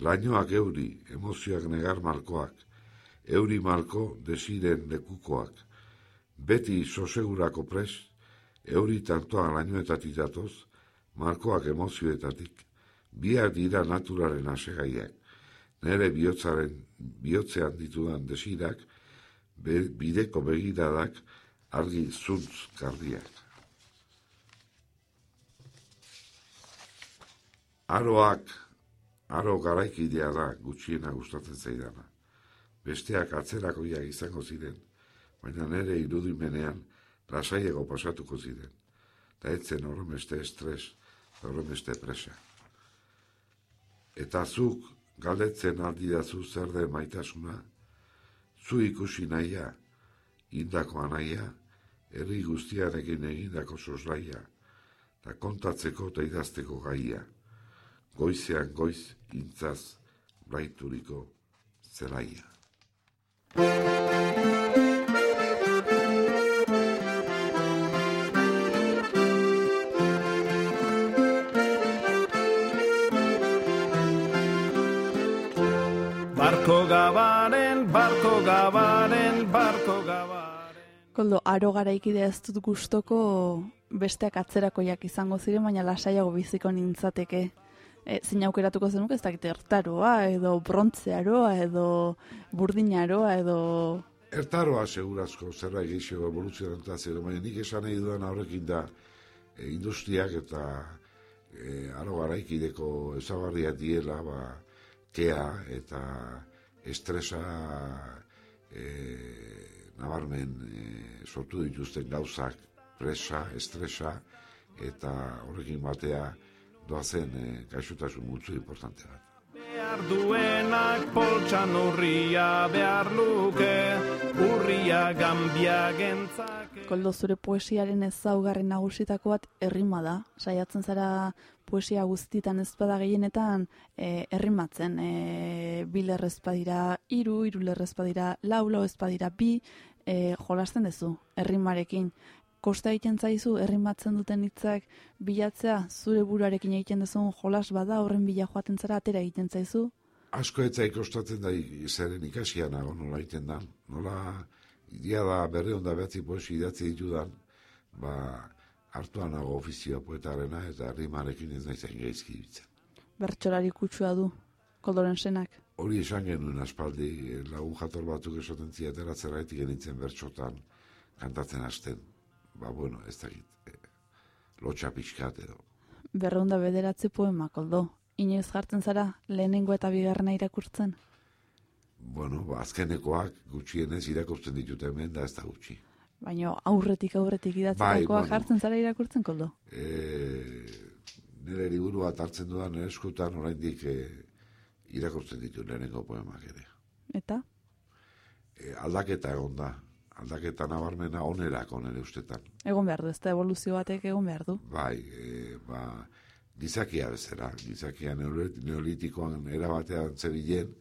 lainoak euri, emozioak negar markoak, euri malko desiren lekukoak. Beti sosegurako pres, euri tantoa lainoetatik datoz, markoak emozioetatik, biak dira naturaren asegaiak, nere bihotzaren bihotzean ditudan desirak, be, bideko begiradak argi zuntz garbiak. Aroak, aro garaikidea da gutxiena gustatzen zaidana. Besteak atzerakoiak izango ziren, baina nere irudimenean lasaiego pasatuko ziren. Ta etzen horremeste estres, horremeste presa. Eta zuk galdetzen aldidazu zer den maitasuna, zu ikusi nahia, indako anaia, herri guztiarekin egindako soslaia, eta kontatzeko eta idazteko gaia goizean goiz intzaz blaituriko zelaia. Koldo, aro garaikidea ez dut gustoko besteak atzerakoiak izango ziren, baina lasaiago biziko nintzateke. E, zein aukeratuko zenuk ez dakit ertaroa, edo brontzearoa, edo burdinaroa, edo... Ertaroa segurazko zerbait gehiago evoluzionatu zero, baina nik esan nahi dudan horrekin da e, industriak eta e, aro garaikideko ezagarriak diela, ba, kea eta estresa e, nabarmen e, sortu dituzten gauzak, presa, estresa, eta horrekin batea doazen e, gaixotasun multzu importante bat. Behar duenak poltsan urria behar luke, urria gambia gentzake. Koldo zure poesiaren ezaugarri nagusitako bat errima da. Saiatzen zara poesia guztitan ez bada gehienetan e, errimatzen. E, bi lerrez badira iru, iru lerrez badira lau, lau ez badira bi, e, jolasten duzu errimarekin. Kosta egiten zaizu errimatzen duten hitzak bilatzea zure buruarekin egiten duzun jolas bada horren bila joaten zara atera egiten zaizu. Asko ez zaik kostatzen da i- zeren ikasia nago nola egiten da. Nola, idia da berre onda behatzi poesi idatzi ditudan, ba, hartuan nago ofizioa poetarena eta rimarekin ez naiz gaizki ibitzen. Bertsolari kutsua du, koldoren senak. Hori esan genuen aspaldi, eh, lagun jator batzuk esaten ziatera zergaitik genitzen bertxotan kantatzen hasten. Ba, bueno, ez dakit, eh, lotxa pixkat edo. Berreunda bederatzi poema, koldo. Inoiz jartzen zara lehenengo eta bigarrena irakurtzen. Bueno, ba, azkenekoak gutxienez irakurtzen ditut hemen da ez da gutxi. Baina aurretik aurretik idatzitakoa Bai, jartzen zara irakurtzen, koldo. e, nire liburu bat hartzen dudan eskutan oraindik e, irakurtzen ditu lehenengo poemak ere. Eta? E, aldaketa egon da, aldaketa nabarmena onerako nire ustetan. Egon behar du, ez da evoluzio batek egon behar du. Bai, e, ba, gizakia bezala, gizakia neolit- neolitikoan erabatean zebilen,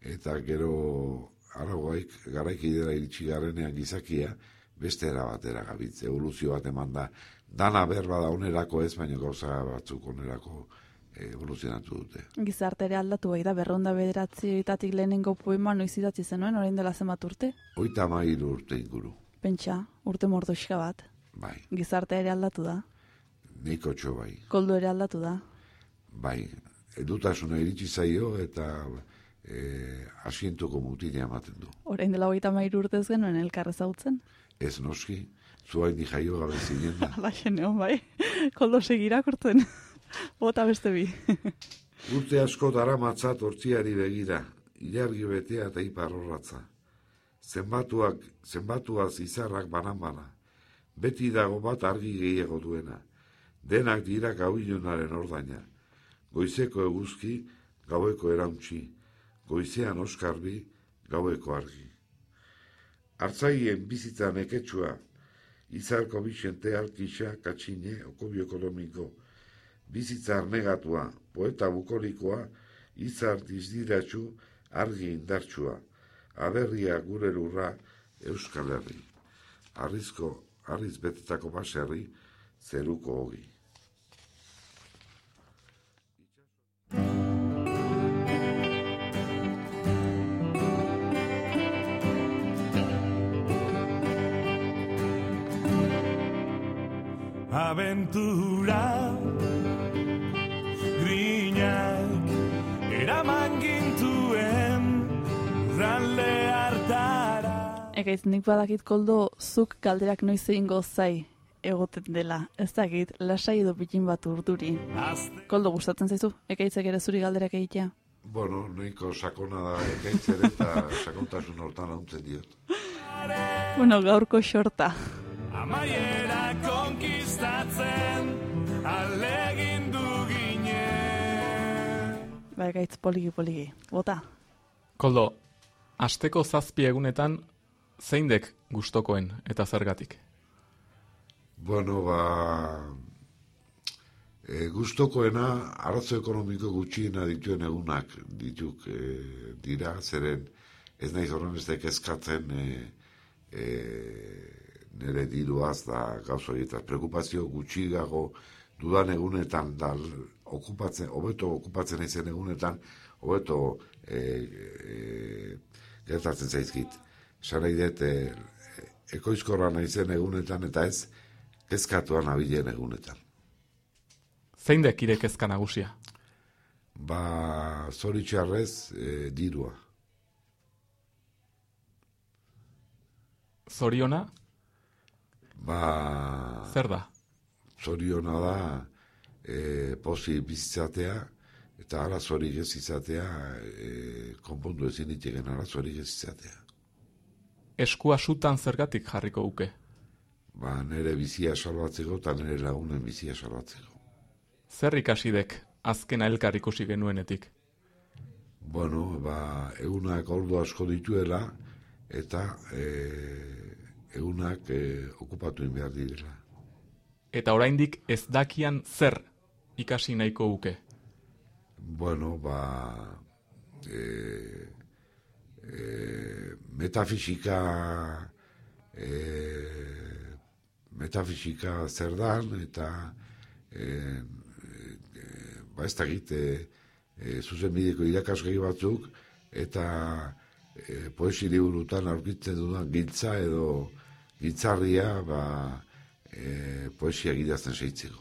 eta gero aragoaik garaikidera iritsi garenean gizakia, beste erabatera gabitz, evoluzio bat eman da, dana berba da onerako ez, baina gauza batzuk onerako evoluzionatu dute. Gizarte ere aldatu bai da, berronda bederatzietatik lehenengo poema noiz idatzi zenuen, orain dela zenbat urte? Oita mairu urte inguru, Pentsa, urte mordoxka bat. bai, Gizarte ere aldatu da, niko txo bai, koldo ere aldatu da. bai, edutasuna iritsi zaio eta e, asientuko mutila ematen du. Orain dela hogeita mairu urte ez genuen elkar ezautzen. Ez noski, zuain di jaio gabe zinen da. Ala neon bai, koldo segirakurtzen. Bota beste bi. Urte asko dara matzat hortziari begira, ilargi betea eta iparrorratza. Zenbatuak, zenbatuaz izarrak banan-bana. Beti dago bat argi gehiago duena. Denak dira gauilunaren ordaina. Goizeko eguzki, gaueko erauntzi. Goizean oskarbi, gaueko argi. Artzaien bizitza neketsua, izarko bixente alkisa, katxine, okobio ekonomiko, bizitza arnegatua, poeta bukolikoa, hitzart izdiratxu, argi indartsua, aberria gure lurra Euskal Herri. Arrizko, arriz betetako baserri, zeruko hogi. Aventura hartara Ekaiz nik badakit koldo zuk galderak noiz egingo zai egoten dela. Ez dakit, lasai edo pikin bat urduri. Koldo gustatzen zaizu, ekaitzek ere zuri galderak egitea. Bueno, nahiko sakona da ekaitzer eta sakontasun hortan hauntzen diot. Bueno, gaurko xorta. Amaiera konkistatzen Alegin du ginen Ba, ekaitz poliki poliki. Bota. Koldo, asteko zazpi egunetan zeindek gustokoen eta zergatik? Bueno, ba... E, gustokoena arazo ekonomiko gutxiena dituen egunak dituk e, dira, zeren ez naiz horren ez kezkatzen e, e, nire diruaz da gauzo horietaz. Preokupazio gutxigago dudan egunetan, da, okupatzen, hobeto okupatzen naizen egunetan, hobeto e, e, gertatzen zaizkit. Dut, e, ekoizkorra naizen egunetan eta ez kezkatuan abilen egunetan. Zeindek ire kezka nagusia? Ba, zoritxarrez, e, dirua. Zoriona, Ba, zer da? zoriona da e, posi bizitzatea eta arazorik ez izatea e, konpondu ezin ditegen arazorik ez izatea. Eskua sutan zergatik jarriko uke? Ba, nire bizia salbatzeko eta nire lagunen bizia salbatzeko. Zer ikasidek azkena elkar ikusi genuenetik? Bueno, ba, egunak ordu asko dituela eta e, egunak e, okupatu behar direla. Eta oraindik ez dakian zer ikasi nahiko uke? Bueno, ba, e, e, metafisika, e, metafisika zer dan, eta e, e, ba ez dakit, e, e, zuzen bideko irakasgai batzuk, eta e, poesi liburutan aurkitzen dudan giltza edo giltzarria, ba, e, poesia gidazten seitzeko.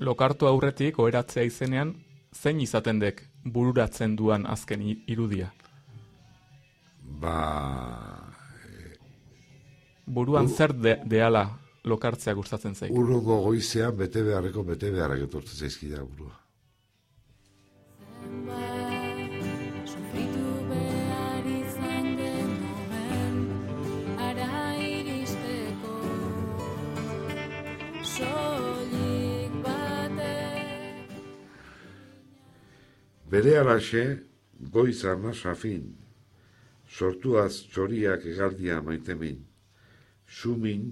Lokartu aurretik oheratzea izenean, zein izaten dek bururatzen duan azken irudia? Ba, Buruan U- zer de, deala lokartzea gustatzen zaik? urrungo goizean bete beharreko bete beharrak etortzen zaizkida burua. Bere alaxe, goiz arna safin, sortuaz txoriak egaldia maitemin, sumin,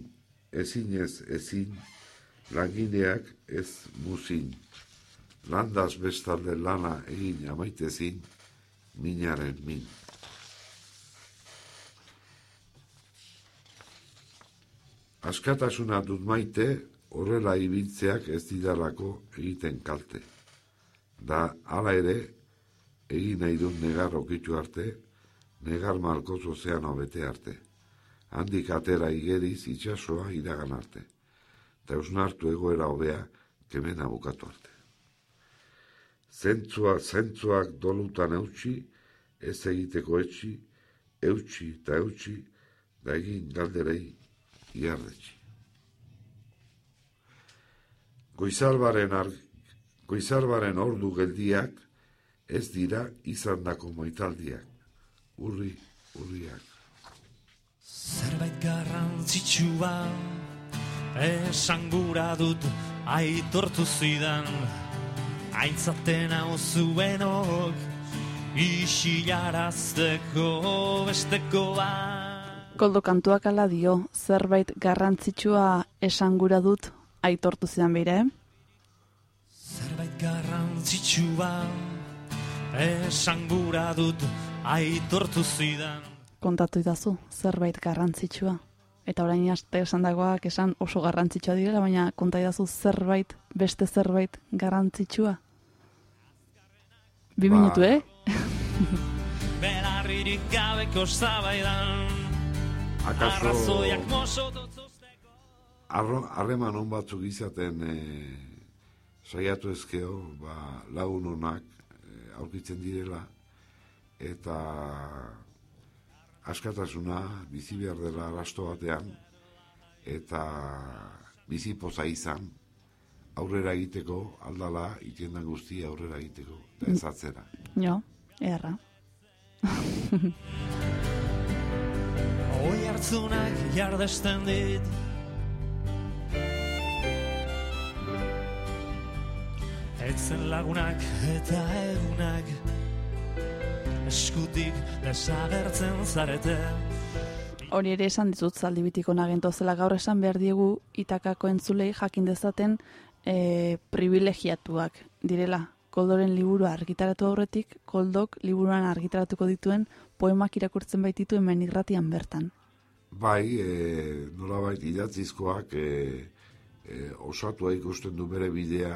ezinez ezin, langileak ez muzin, landaz bestalde lana egin amaitezin, minaren min. Askatasuna dut maite, horrela ibiltzeak ez didalako egiten kalte. Da, hala ere, egin nahi dut negar okitu arte, negar malkoz ozeano bete arte. Handik atera igeriz itxasoa iragan arte. Ta eusnartu egoera hobea kemena bukatu arte. Zentzua, zentzuak dolutan eutxi, ez egiteko etxi, eutxi eta eutxi, da egin galderei iardetxi. Goizalbaren ar, Goizarbaren ordu geldiak ez dira izandako moitaldiak. Urri, urriak. Zerbait garrantzitsua esan gura dut aitortu zidan aintzaten hau zuenok isilarazteko besteko bat. Koldo kantuak ala dio, zerbait garrantzitsua esan gura dut aitortu zidan beire, eh? Zerbait garrantzitsua esan gura dut aitortu zidan kontatu idazu, zerbait garrantzitsua. Eta orain aste esan dagoak esan oso garrantzitsua direla, baina konta idazu zerbait, beste zerbait garrantzitsua. Bi Ba. minutu, eh? Belarririk gabeko zabaidan Akaso, Arrazoiak moso dut arro- harreman on batzuk izaten e, saiatu ezkeo, ba, lagun honak e, aurkitzen direla, eta askatasuna bizi behar dela arasto batean, eta bizi poza izan, aurrera egiteko, aldala, itendan guztia aurrera egiteko, eta ez atzera. Jo, erra. Oi hartzunak jardesten dit Etzen lagunak eta egunak Eskutik desagertzen zarete Hori ere esan dizut zaldi bitiko nagentozela gaur esan behar diegu itakako entzulei jakin dezaten e, privilegiatuak direla. Koldoren liburua argitaratu aurretik, Koldok liburuan argitaratuko dituen poemak irakurtzen baititu hemen irratian bertan. Bai, e, nolabait idatzizkoak e, e, osatua ikusten du bere bidea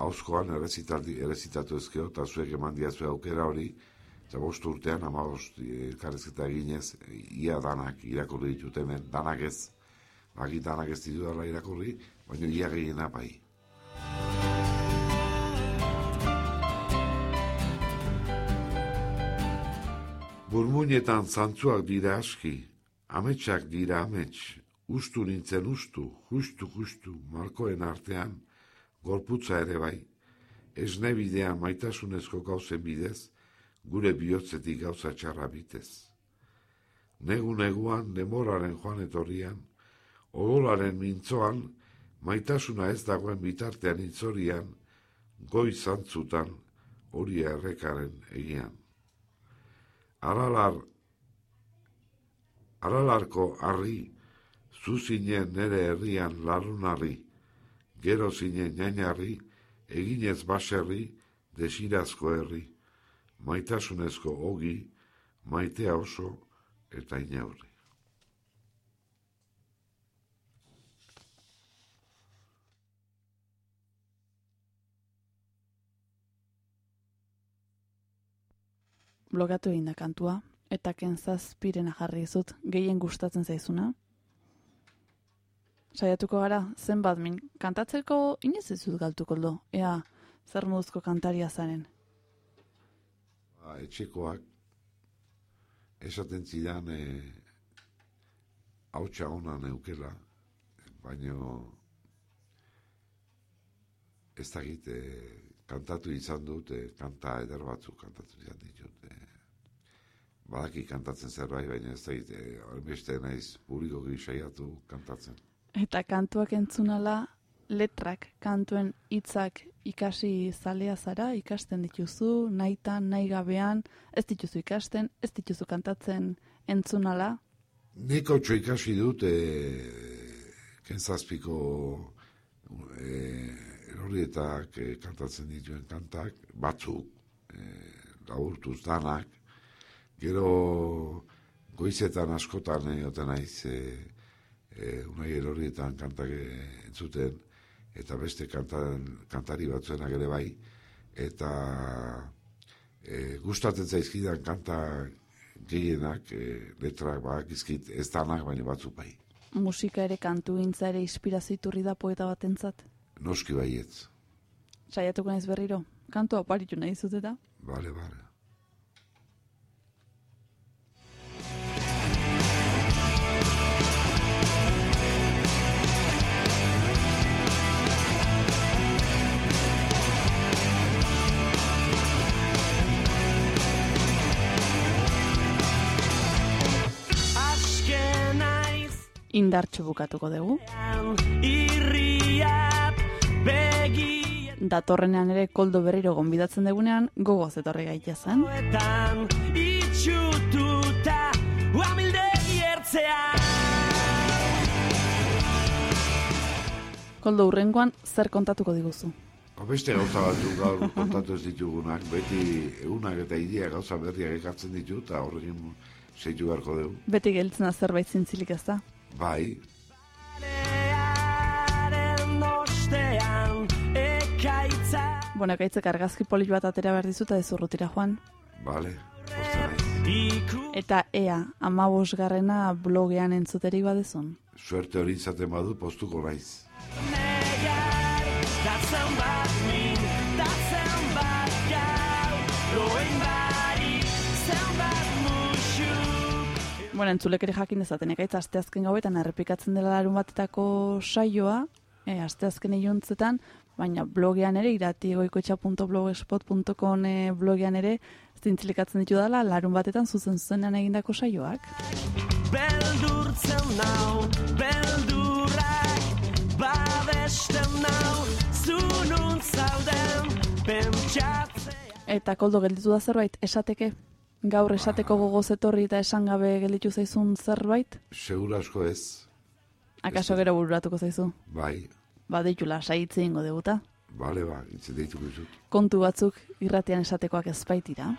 hauzkoan errezitaldi- errezitatu ezkeo, eta zuek eman diazue aukera hori, eta bost urtean, ama bost elkarrezketa eginez, ia danak irakurri ditut hemen, danak ez, baki danak ez ditu dela irakurri, baina ia gehiena bai. Burmuinetan zantzuak dira aski, ametsak dira amets, ustu nintzen ustu, justu justu, markoen artean, gorputza ere bai, esne bidean maitasunezko gauzen bidez, gure bihotzetik gauza txarra bitez. Negu neguan, demoraren joan etorrian, odolaren mintzoan, maitasuna ez dagoen bitartean itzorian, goi zantzutan, hori errekaren egian. Aralar, aralarko harri, zu zinen nere herrian larunarri, gero zinen jainarri, eginez baserri, desirazko herri, maitasunezko ogi, maitea oso eta inaurri. Blogatu egin da kantua, eta kentzazpirena jarri dizut gehien gustatzen zaizuna. Saiatuko gara, zenbat min, kantatzeko inoiz ez galtuko do, ea, zer moduzko kantaria zaren. Etxekoak esaten zidan e, hautsa ona neukela, baino ez dakit e, kantatu izan dut, e, kanta eder batzuk kantatu izan ditut. E, badaki kantatzen zerbait, baina ez dakit, e, beste naiz buriko saiatu kantatzen. Eta kantuak entzunala, letrak, kantuen hitzak ikasi zalea zara, ikasten dituzu, nahitan, nahi gabean, ez dituzu ikasten, ez dituzu kantatzen entzunala. Nik otxo ikasi dut, e, kentzazpiko e, erorietak e, kantatzen dituen kantak, batzuk, e, laburtuz danak, gero goizetan askotan egoten naiz, e, e, unai erorietan kantak e, entzuten, eta beste kantan, kantari batzuenak ere bai, eta e, gustatzen zaizkidan kanta gehienak, e, letrak bakizkit ez danak, baina batzuk bai. Musika ere kantu ere inspirazio iturri da poeta batentzat. Noski baietz. Saiatuko naiz berriro, kantu oparitu nahi zut eta. Bale, bale. Indartxu bukatuko dugu. Datorrenean ere koldo berriro gonbidatzen degunean, gogoz etorri Uamildegi ertzea Koldo urrengoan zer kontatuko diguzu. Ba, Beste gauza batzuk gaur kontatu ez ditugunak, beti egunak eta idea gauza berriak ekartzen ditu, eta horrekin zeitu beharko dugu. Beti geltzen zerbait zintzilik ez da. Bai, Bona, gaitzek argazki polit bat atera behar dizuta ez urrutira joan. bale, Eta ea, amabosgarrena blogean entzuterik badezun. Suerte hori izaten badu postuko naiz. Bueno, entzulek ere jakin dezaten, ekaitz asteazken gauetan errepikatzen dela larun batetako saioa, e, asteazken iluntzetan, baina blogean ere, irati egoikoetxa.blogspot.com e, blogean ere, zintzilikatzen ditu dela, larun batetan zuzen zuzenean egindako saioak. Beldurtzen nau, beldurrak Babesten nau, zu nun zauden Pentsatzea Eta koldo gelditu da zerbait, esateke? Gaur esateko gogoz etorri eta esan gabe gelditu zaizun zerbait? Segura asko ez, Akaso gero bururatuko zaizu? bai, Ba, deitula, saitze ingo deguta. bale ba, itze deituko izut. Kontu batzuk irratian esatekoak ez baitira.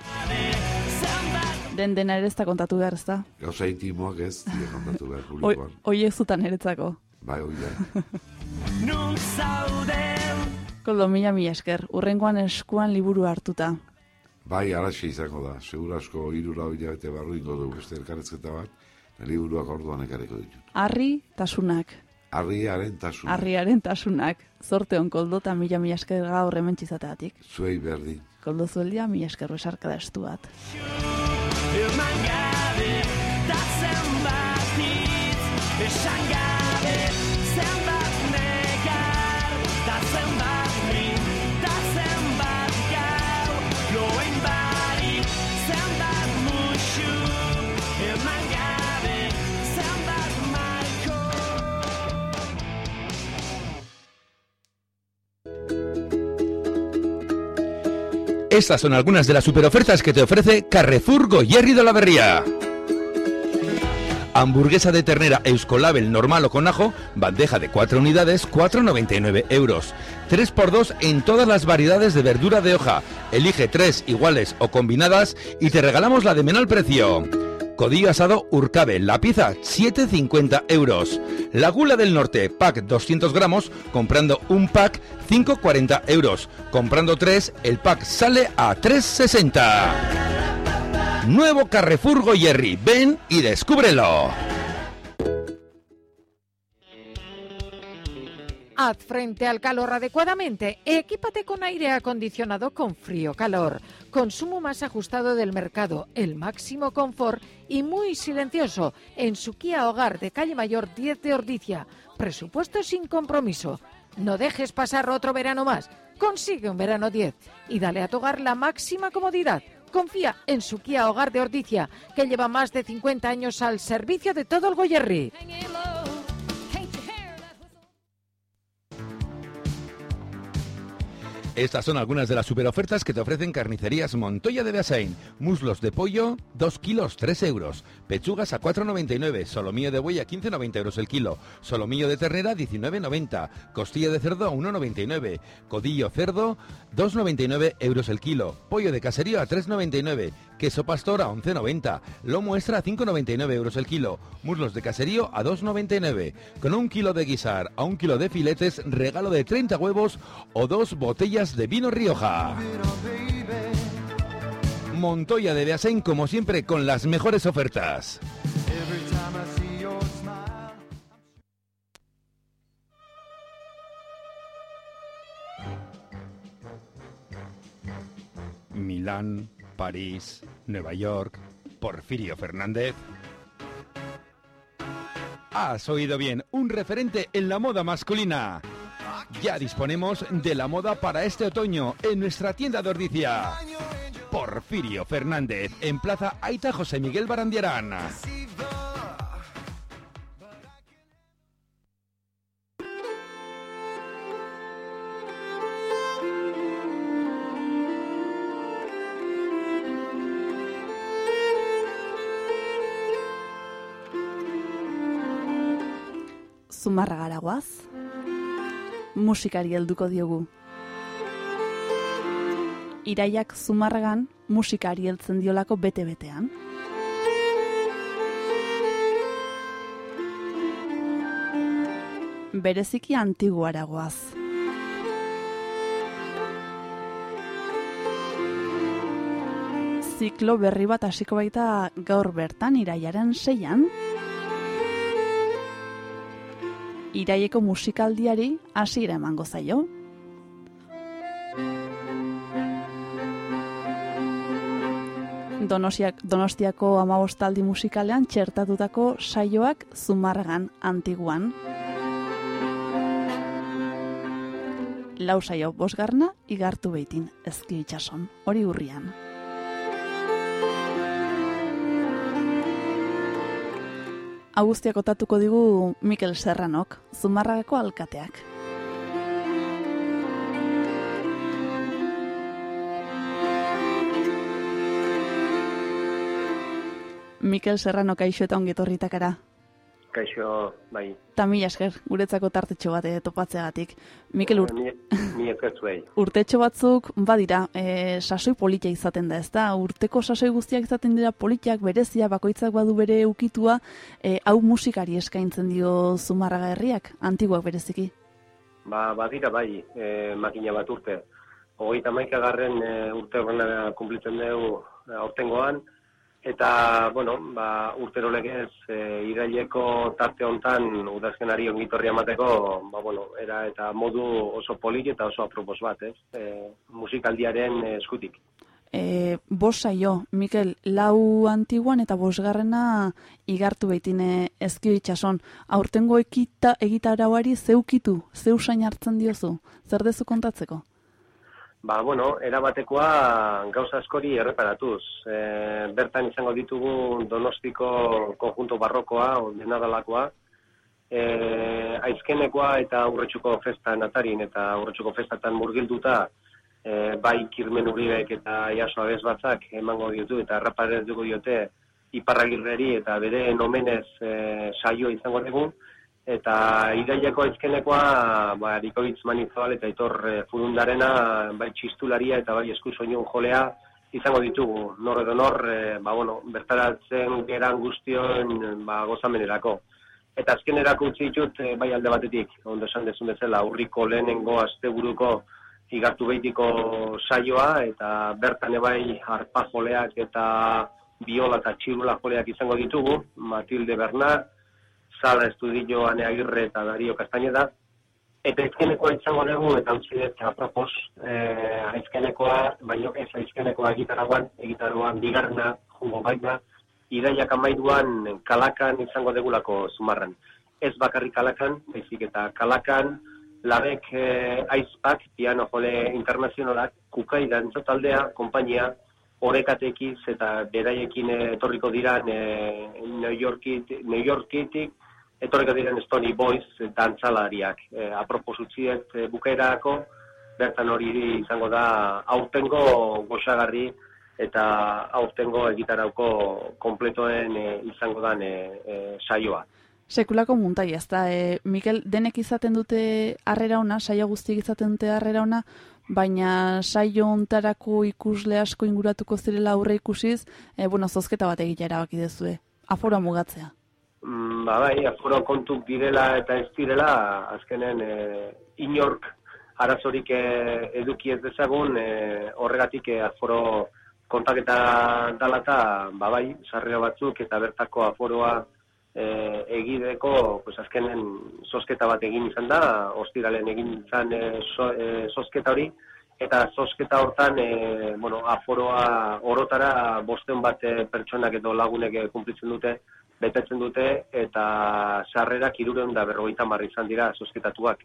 Den dena ere ez da kontatu behar ez da. Gauza intimoak ez, dira kontatu behar Oi, publikoan. oie zutan eretzako. Bai, hoi da. Nun zauden Koldo, mila mila esker, urrengoan eskuan liburu hartuta. Bai, araxe izango da. Segura asko irura hori bete barru ingo du beste elkarrezketa bat, eta liburuak orduan ekarriko ditut. Harri tasunak, Arriaren tasun, harriaren tasunak. Zorte on koldo eta mila mila esker gaur hemen txizateatik. zuei berdin. Koldo zueldia mila esker besarka da estu bat. Estas son algunas de las superofertas que te ofrece Carrefour Goyerri de la Berría. Hamburguesa de ternera Euskolabel normal o con ajo, bandeja de 4 unidades, 4,99 euros. 3x2 en todas las variedades de verdura de hoja. Elige 3 iguales o combinadas y te regalamos la de menor precio. Codillo asado Urcabe, la pieza 7,50 euros. La gula del norte, pack 200 gramos, comprando un pack 5,40 euros. Comprando 3, el pack sale a 3,60. Nuevo Carrefour Goyerri, ven y descúbrelo. Haz frente al calor adecuadamente. Equípate con aire acondicionado con frío calor. Consumo más ajustado del mercado, el máximo confort y muy silencioso en su Kia Hogar de calle Mayor 10 de Ordicia. Presupuesto sin compromiso. No dejes pasar otro verano más. Consigue un verano 10 y dale a tu hogar la máxima comodidad. Confía en su Kia Hogar de Ordicia, que lleva más de 50 años al servicio de todo el Goyerri. Estas son algunas de las superofertas que te ofrecen carnicerías Montoya de Beasain. Muslos de pollo, 2 kilos, 3 euros. Pechugas a 4,99. Solomillo de buey a 15,90 euros el kilo. Solomillo de ternera, 19,90. Costilla de cerdo a 1,99. Codillo cerdo, 2,99 euros el kilo. Pollo de caserío a 3,99. Queso pastor a 11,90. Lomo extra a 5,99 euros el kilo. Muslos de caserío a 2,99. Con un kilo de guisar a un kilo de filetes, regalo de 30 huevos o dos botellas de vino Rioja. Montoya de Beasain, como siempre, con las mejores ofertas. Milán, París, Nueva York, Porfirio Fernández. Has oído bien, un referente en la moda masculina. Ya disponemos de la moda para este otoño en nuestra tienda de Ordicia. Porfirio Fernández, en Plaza Aita José Miguel Barandiarán. Zumarra garagoaz. Musikari helduko diogu. Iraiak zumarragan musikari heltzen diolako bete-betean. Bereziki antiguaragoaz. ziklo berri bat hasiko baita gaur bertan iraiaren seian. Iraieko musikaldiari hasiera emango zaio. Donosiak, Donostiako amabostaldi musikalean txertatutako saioak zumarragan antiguan. Lau saio bosgarna igartu beitin ezki itxason, hori urrian. Agustiak otatuko digu Mikel Serranok, Zumarragako alkateak. Mikel Serrano kaixo eta ongi etorritakara. Kaixo, bai. Ta mila esker, guretzako tartetxo bat eh, topatzeagatik. Mikel, ur, Ni, ni esker zuei. urtetxo batzuk, badira, e, sasoi politia izaten da, ez da? Urteko sasoi guztiak izaten dira politiak, berezia, bakoitzak badu bere ukitua, e, hau musikari eskaintzen dio Zumarraga herriak, antiguak bereziki. Ba, badira bai, e, makina bat urte. Hogeita maikagarren e, urte horrena kumplitzen dugu e, aurtengoan, eta, bueno, ba, urtero legez, e, iraileko tarte hontan udazkenari ongitorri amateko, ba, bueno, era eta modu oso polit eta oso apropos bat, ez? E, musikaldiaren e, eskutik. E, bos saio, Mikel, lau antiguan eta bosgarrena igartu behitine ezkio itxason. Aurtengo ekita, egitarauari zeukitu, zeu sain hartzen diozu, zer dezu kontatzeko? Ba, bueno, erabatekoa gauza askori erreparatuz. E, bertan izango ditugu Donostiko konjunto barrokoa, denadalakoa, e, aizkenekoa eta aurretxuko festan atarin eta aurretxuko festatan murgilduta e, bai kirmen uribek eta jaso abez batzak emango diotu eta erraparez dugu diote iparragirreri eta bere nomenez e, saio izango dugu eta iraileko aizkenekoa ba, Rikoitz Manizabal eta Itor e, Fudundarena bai txistularia eta bai esku soinu jolea izango ditugu, nor edo nor, e, ba, bueno, bertaratzen geran guztion ba, gozamenerako. Eta azkenerako utzi ditut e, bai alde batetik, ondo esan dezun bezala, urriko lehenengo asteburuko igartu behitiko saioa, eta bertan ebai harpa joleak eta biola eta txirula joleak izango ditugu, Matilde Bernat, Sala Estudio Ane Agirre eta Dario Castañeda, eta aizkenekoa izango dugu, eta utzi dut apropos, eh, aizkenekoa, baino ez aizkenekoa egitaragoan, egitaragoan bigarna, jungo baina, idaiak amaiduan kalakan izango degulako zumarran. Ez bakarrik kalakan, baizik eta kalakan, labek eh, aizpak, piano jole internazionalak, kukaidan taldea, konpainia, orekatekiz eta beraiekin eh, etorriko diran eh, New, Yorkit, New Yorkitik, etorriko diren Stony Boys eh, dantzalariak. Eh, apropos utziet eh, bukaerako, bertan hori izango da aurtengo goxagarri eta aurtengo egitarauko kompletoen eh, izango dan eh, eh, saioa. Sekulako muntai, ez da, e, Mikel, denek izaten dute harrera ona, saio guztiek izaten dute harrera ona, baina saio ontarako ikusle asko inguratuko zirela aurre ikusiz, e, bueno, zozketa bat egitea erabaki dezue. Aforoa mugatzea. Mm, ba bai, aforo kontuk direla eta ez direla, azkenen e, inork arazorik e, eduki ez dezagun, e, horregatik e, aforo kontaketa dala eta, ba bai, sarrera batzuk eta bertako aforoa e, egideko, pues azkenen sosketa bat egin izan da, ostiralen egin izan e, so, e, sosketa hori, eta sosketa hortan, e, bueno, aforoa orotara bosten bat e, pertsonak edo lagunek e, kumplitzen dute, betetzen dute, eta sarrerak irureun da berrogeita marri izan dira sosketatuak.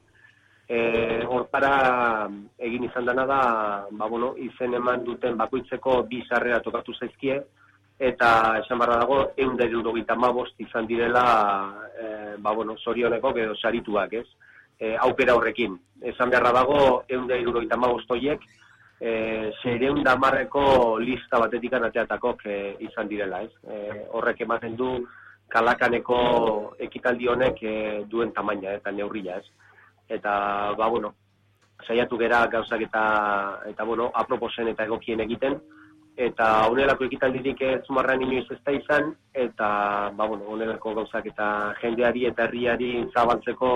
E, hortara egin izan dena da, ba, bueno, izen eman duten bakoitzeko bi sarrera tokatu zaizkie, eta esan barra dago, egun da irurogeita mabost izan direla, e, ba, bueno, zorioneko, edo sarituak, ez? E, aukera horrekin. Esan beharra dago, egun da irurogeita mabost horiek, e, zereun da marreko lista batetik anateatako e, izan direla, ez? E, horrek ematen du, kalakaneko ekitaldi honek e, duen tamaina eta neurria, ez? Eta, ba, bueno, saiatu gera gauzak eta, eta bueno, aproposen eta egokien egiten, eta honelako ekitaldirik zumarran inoiz ez da izan, eta, ba, bueno, honelako gauzak eta jendeari eta herriari zabaltzeko,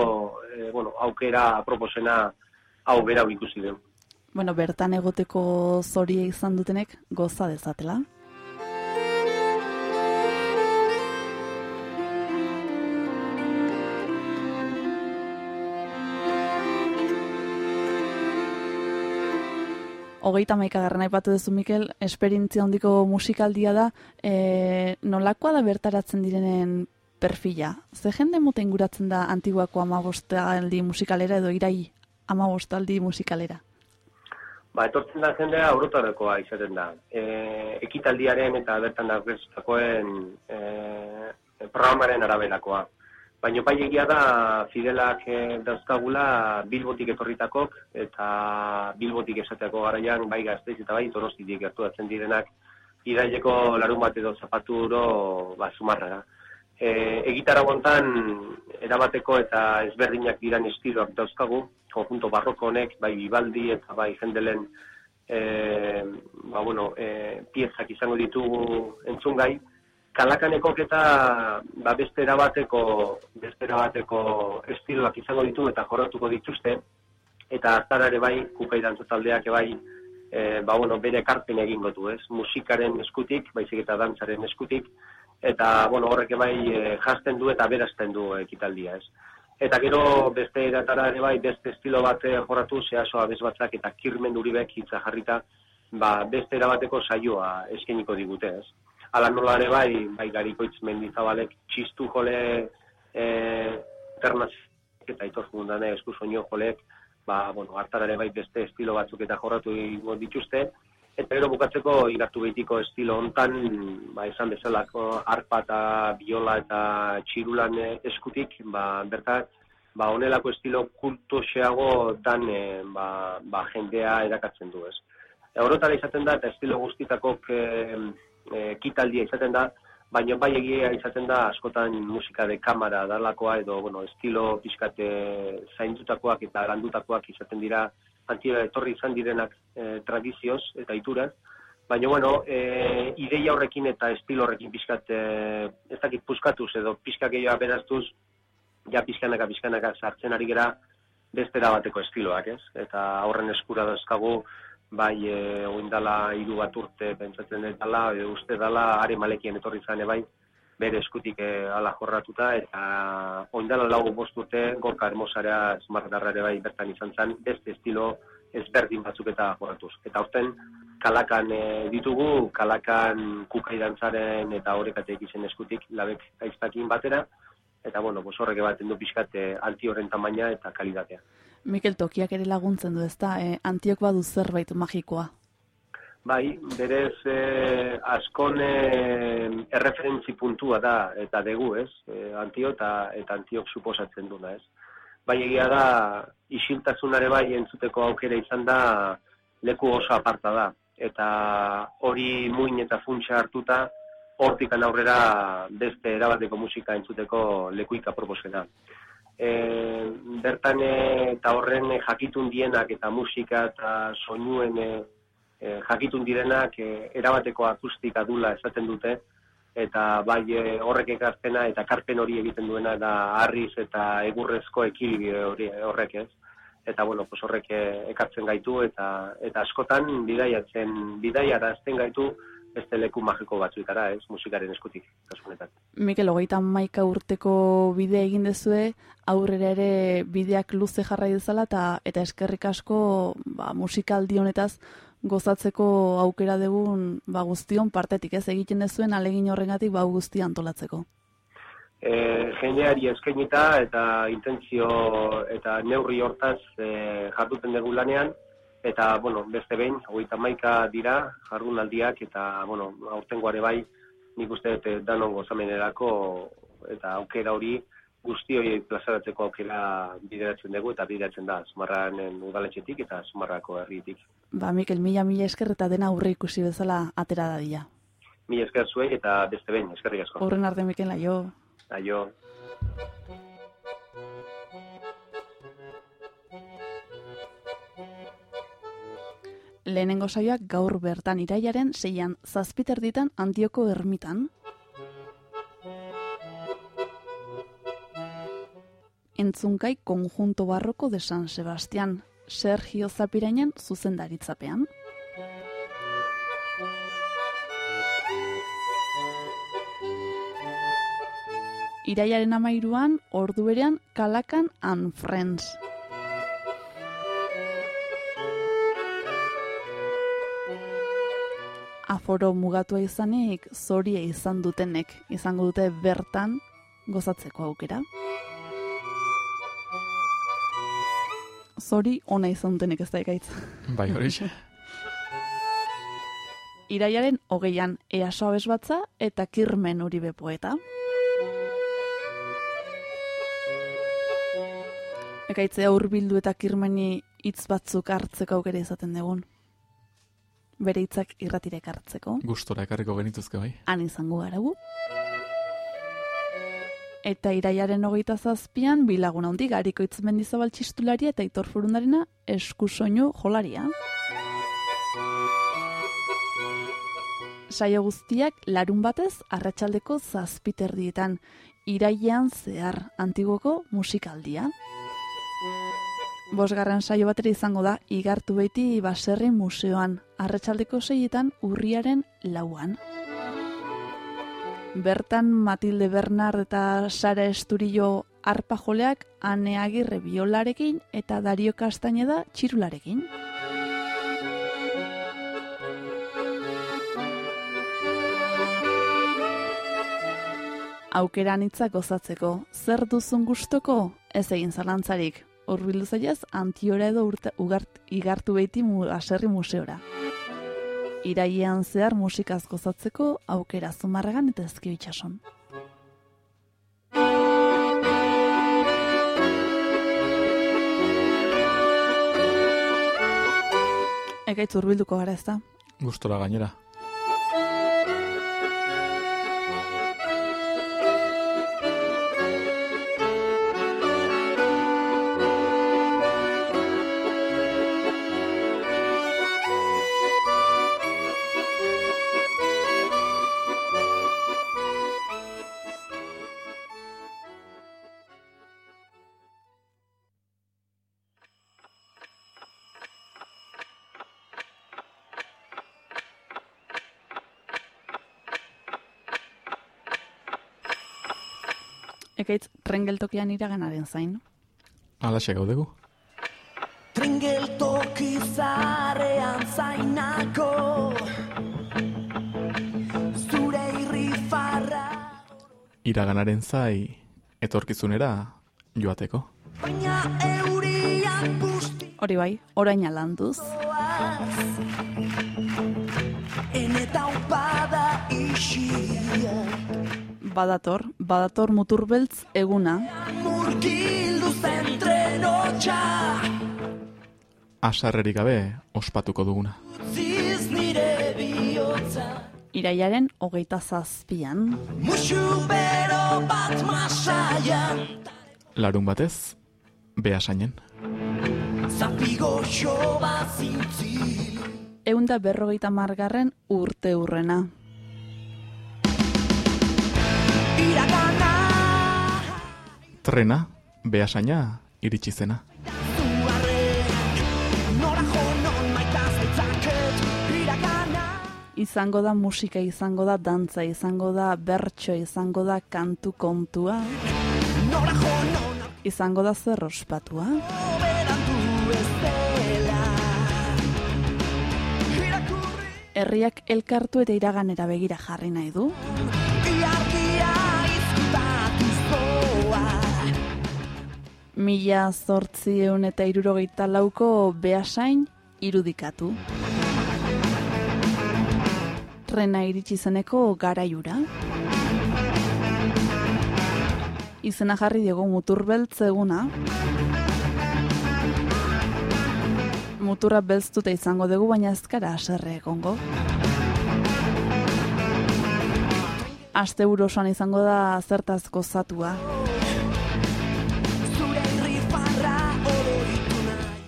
e, bueno, aukera aproposena hau bera ikusi dugu. Bueno, bertan egoteko zoria izan dutenek goza dezatela. Hogeita maikagarren aipatu duzu, Mikel, esperientzia handiko musikaldia da, e, nolakoa da bertaratzen direnen perfila? Ze jende mota inguratzen da antiguako amabostaldi musikalera edo irai amabostaldi musikalera? Ba, etortzen da jendea aurrotarekoa izaten da. E, ekitaldiaren eta bertan aurkeztutakoen e, programaren araberakoa. Baina bai egia da Fidelak e, dauzkagula Bilbotik etorritakok eta Bilbotik esateako garaian bai gazteiz eta bai donostitik gertuatzen direnak iraileko larun bat edo zapaturo ba, sumarra. E, egitara gontan erabateko eta ezberdinak diran estiloak dauzkagu, konjunto barroko honek, bai Bibaldi eta bai jendelen e, ba, bueno, e, piezak izango ditugu entzungai, kalakanekok eta ba, beste erabateko beste erabateko estiloak izango ditu eta jorratuko dituzte eta aztara ere bai kukai dantza taldeak bai e, ba, bueno, bere ekarpen egingo du, ez? Musikaren eskutik, baizik eta dantzaren eskutik eta bueno, horrek bai e, jasten du eta berazten du ekitaldia, ez? Eta gero beste eratara ere bai beste estilo bat e, jorratu zehasoa bez batzak eta kirmen duribek hitza jarrita ba, beste erabateko saioa eskeniko digute, ez? Ala nola ere bai, bai garikoitz mendizabalek txistu jole e, eta itor fundane esku soño jolek, ba, bueno, hartara ere bai beste estilo batzuk eta jorratu dituzte, eta gero bukatzeko iratu behitiko estilo hontan, ba, esan bezalako arpa eta biola eta txirulan eskutik, ba, bertak, ba, onelako estilo kultoseago dan e, ba, ba, jendea erakatzen du, ez. Eurotara izaten da, eta estilo guztitakok e, e, kitaldia izaten da, baina bai egia izaten da askotan musika de kamera dalakoa edo bueno, estilo pixkate zaindutakoak eta landutakoak izaten dira antia etorri izan direnak e, tradizioz eta ituraz, baina bueno, e, ideia horrekin eta estilo horrekin pixkat e, ez dakit puskatuz edo pixka gehiago beraztuz, ja pixkanaka pixkanaka sartzen ari gera bestera bateko estiloak, ez? Eta horren eskura dauzkagu bai e, oindala hiru bat urte pentsatzen dela, e, uste dela are malekien etorri zane bai, bere eskutik e, jorratuta, eta oindala lau bost urte gorka hermosarea esmartarra ere bai bertan izan zen, beste estilo ezberdin batzuk eta jorratuz. Eta horten, kalakan e, ditugu, kalakan kukai dantzaren eta horrekatek izen eskutik, labek aiztakin batera, eta bueno, bos horrek baten du pixkat e, horren tamaina eta kalidatea. Mikel Tokiak ere laguntzen du ezta, e, antiok badu zerbait magikoa. Bai, berez eh, askon eh, erreferentzi puntua da eta degu, ez? Eh, antio eta eta antiok suposatzen duna, ez? Bai egia da isiltasunare bai entzuteko aukera izan da leku oso aparta da eta hori muin eta funtsa hartuta hortikan aurrera beste erabateko musika entzuteko lekuika proposena e, bertan e, eta horren e, jakitun dienak eta musika eta soinuen e, jakitun direnak e, erabateko akustika dula esaten dute. Eta bai e, horrek ekarpena eta karpen hori egiten duena da harriz eta egurrezko ekilibio hori horrek ez? Eta bueno, pues horrek ekartzen gaitu eta eta askotan bidaiatzen bidaiara azten gaitu beste leku magiko batzuetara, ez, musikaren eskutik, kasunetan. Mikel, hogeita maika urteko bide egin dezue, aurrera ere bideak luze jarrai dezala, eta, eta eskerrik asko ba, musikaldi honetaz gozatzeko aukera dugun ba, guztion partetik, ez egiten dezuen alegin horrengatik ba, guzti antolatzeko. E, Geneari eskainita eta intentzio eta neurri hortaz e, jarduten dugu lanean, eta, bueno, beste behin, hogeita maika dira, jardunaldiak, eta, bueno, aurten guare bai, nik uste dut eh, danon gozamenerako, eta aukera hori, guzti hori plazaratzeko aukera bideratzen dugu, eta bideratzen da, sumarranen udaletxetik eta sumarrako herritik. Ba, Mikel, mila, mila esker eta dena aurre ikusi bezala atera da dira. Mila esker zuei eta beste behin, eskerrik asko. Horren arte, Mikel, aio. Aio. Lehenengo saioak gaur bertan iraiaren zeian zazpiter ditan antioko ermitan. Entzunkai konjunto barroko de San Sebastian, Sergio Zapirainen zuzendaritzapean. Iraiaren amairuan, ordu berean, Kalakan and Friends. Aforo mugatua izanik zoria izan dutenek izango dute bertan gozatzeko aukera. Zori ona izan dutenek ez da ekaitz. Bai, horixe. Iraiaren hogeian easo abesbatza eta kirmen uribe poeta. Ekaitzea hurbildu eta kirmeni hitz batzuk hartzeko aukera izaten dugun. Bere hitzak irratirek hartzeko. Gustora ekarriko genituzke bai. Han izango gara gu. Eta iraiaren hogeita zazpian, bilagun handi gariko itzmendizabal txistularia eta itor furundarena eskusoinu jolaria. Saio guztiak larun batez arratsaldeko zazpiterdietan, iraian zehar antigoko musikaldia. Bosgarren saio batera izango da igartu beti baserri museoan, arratsaldeko seietan urriaren lauan. Bertan Matilde Bernard eta Sara Esturillo arpa joleak Ane Agirre biolarekin eta Dario Castañeda txirularekin. Aukeran hitzak gozatzeko, zer duzun gustoko? Ez egin zalantzarik, hurbildu zailaz antiora edo urte, ugart, igartu behiti mu, aserri museora. Iraian zehar musikaz gozatzeko aukera zumarregan eta ezki bitxason. Ekaitz hurbilduko gara ez da? Gustora gainera. Ekaitz rengeltokian iraganaren zain. Alaxe gaudegu. Tringeltoki zarean zainako Zure irri farra Iraganaren zai etorkizunera joateko. Baina euriak busti Hori bai, orain landuz. Ene taupada isia Badator, badator muturbeltz eguna. Asarrerik gabe ospatuko duguna. Iraiaren hogeita zazpian. Musu bero bat masaian Larun batez, behasainen. Zapigo xo bat zintzil Eunda berrogeita margarren urte urrena. Trena, behasaina, iritsi zena. Izango da musika, izango da dantza, izango da bertso, izango da kantu kontua, izango da zer ospatua. Herriak elkartu eta iraganera begira jarri nahi du. Mila zortzieun eta irurogeita lauko behasain irudikatu. Trena iritsi zeneko garaiura. Izena jarri diego muturbeltz eguna. Muturra belztuta izango dugu, baina ez gara aserre egongo. Aste osoan izango da zertaz gozatua.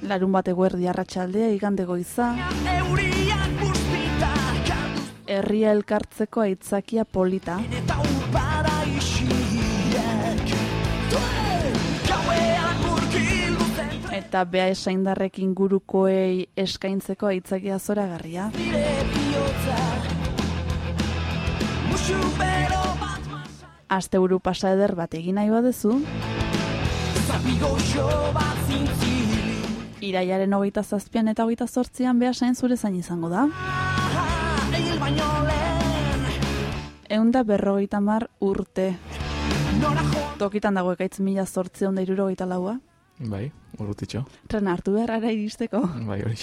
Larun bat eguerdi arratsaldea igande goiza, herria elkartzeko aitzakia polita. eta bea esaindarrek ingurukoei eskaintzeko aitzakia zoragarria. Asteburu pasa eder bat egin nahi badezu, Zapigo bat iraiaren hogeita zazpian eta hogeita zortzian beha sain zure zain izango da. Eunda berrogeita mar urte. Tokitan dago ekaitz mila zortzeon da irurogeita laua. Bai, urrutitxo. Tren hartu behar ara iristeko. Bai, hori.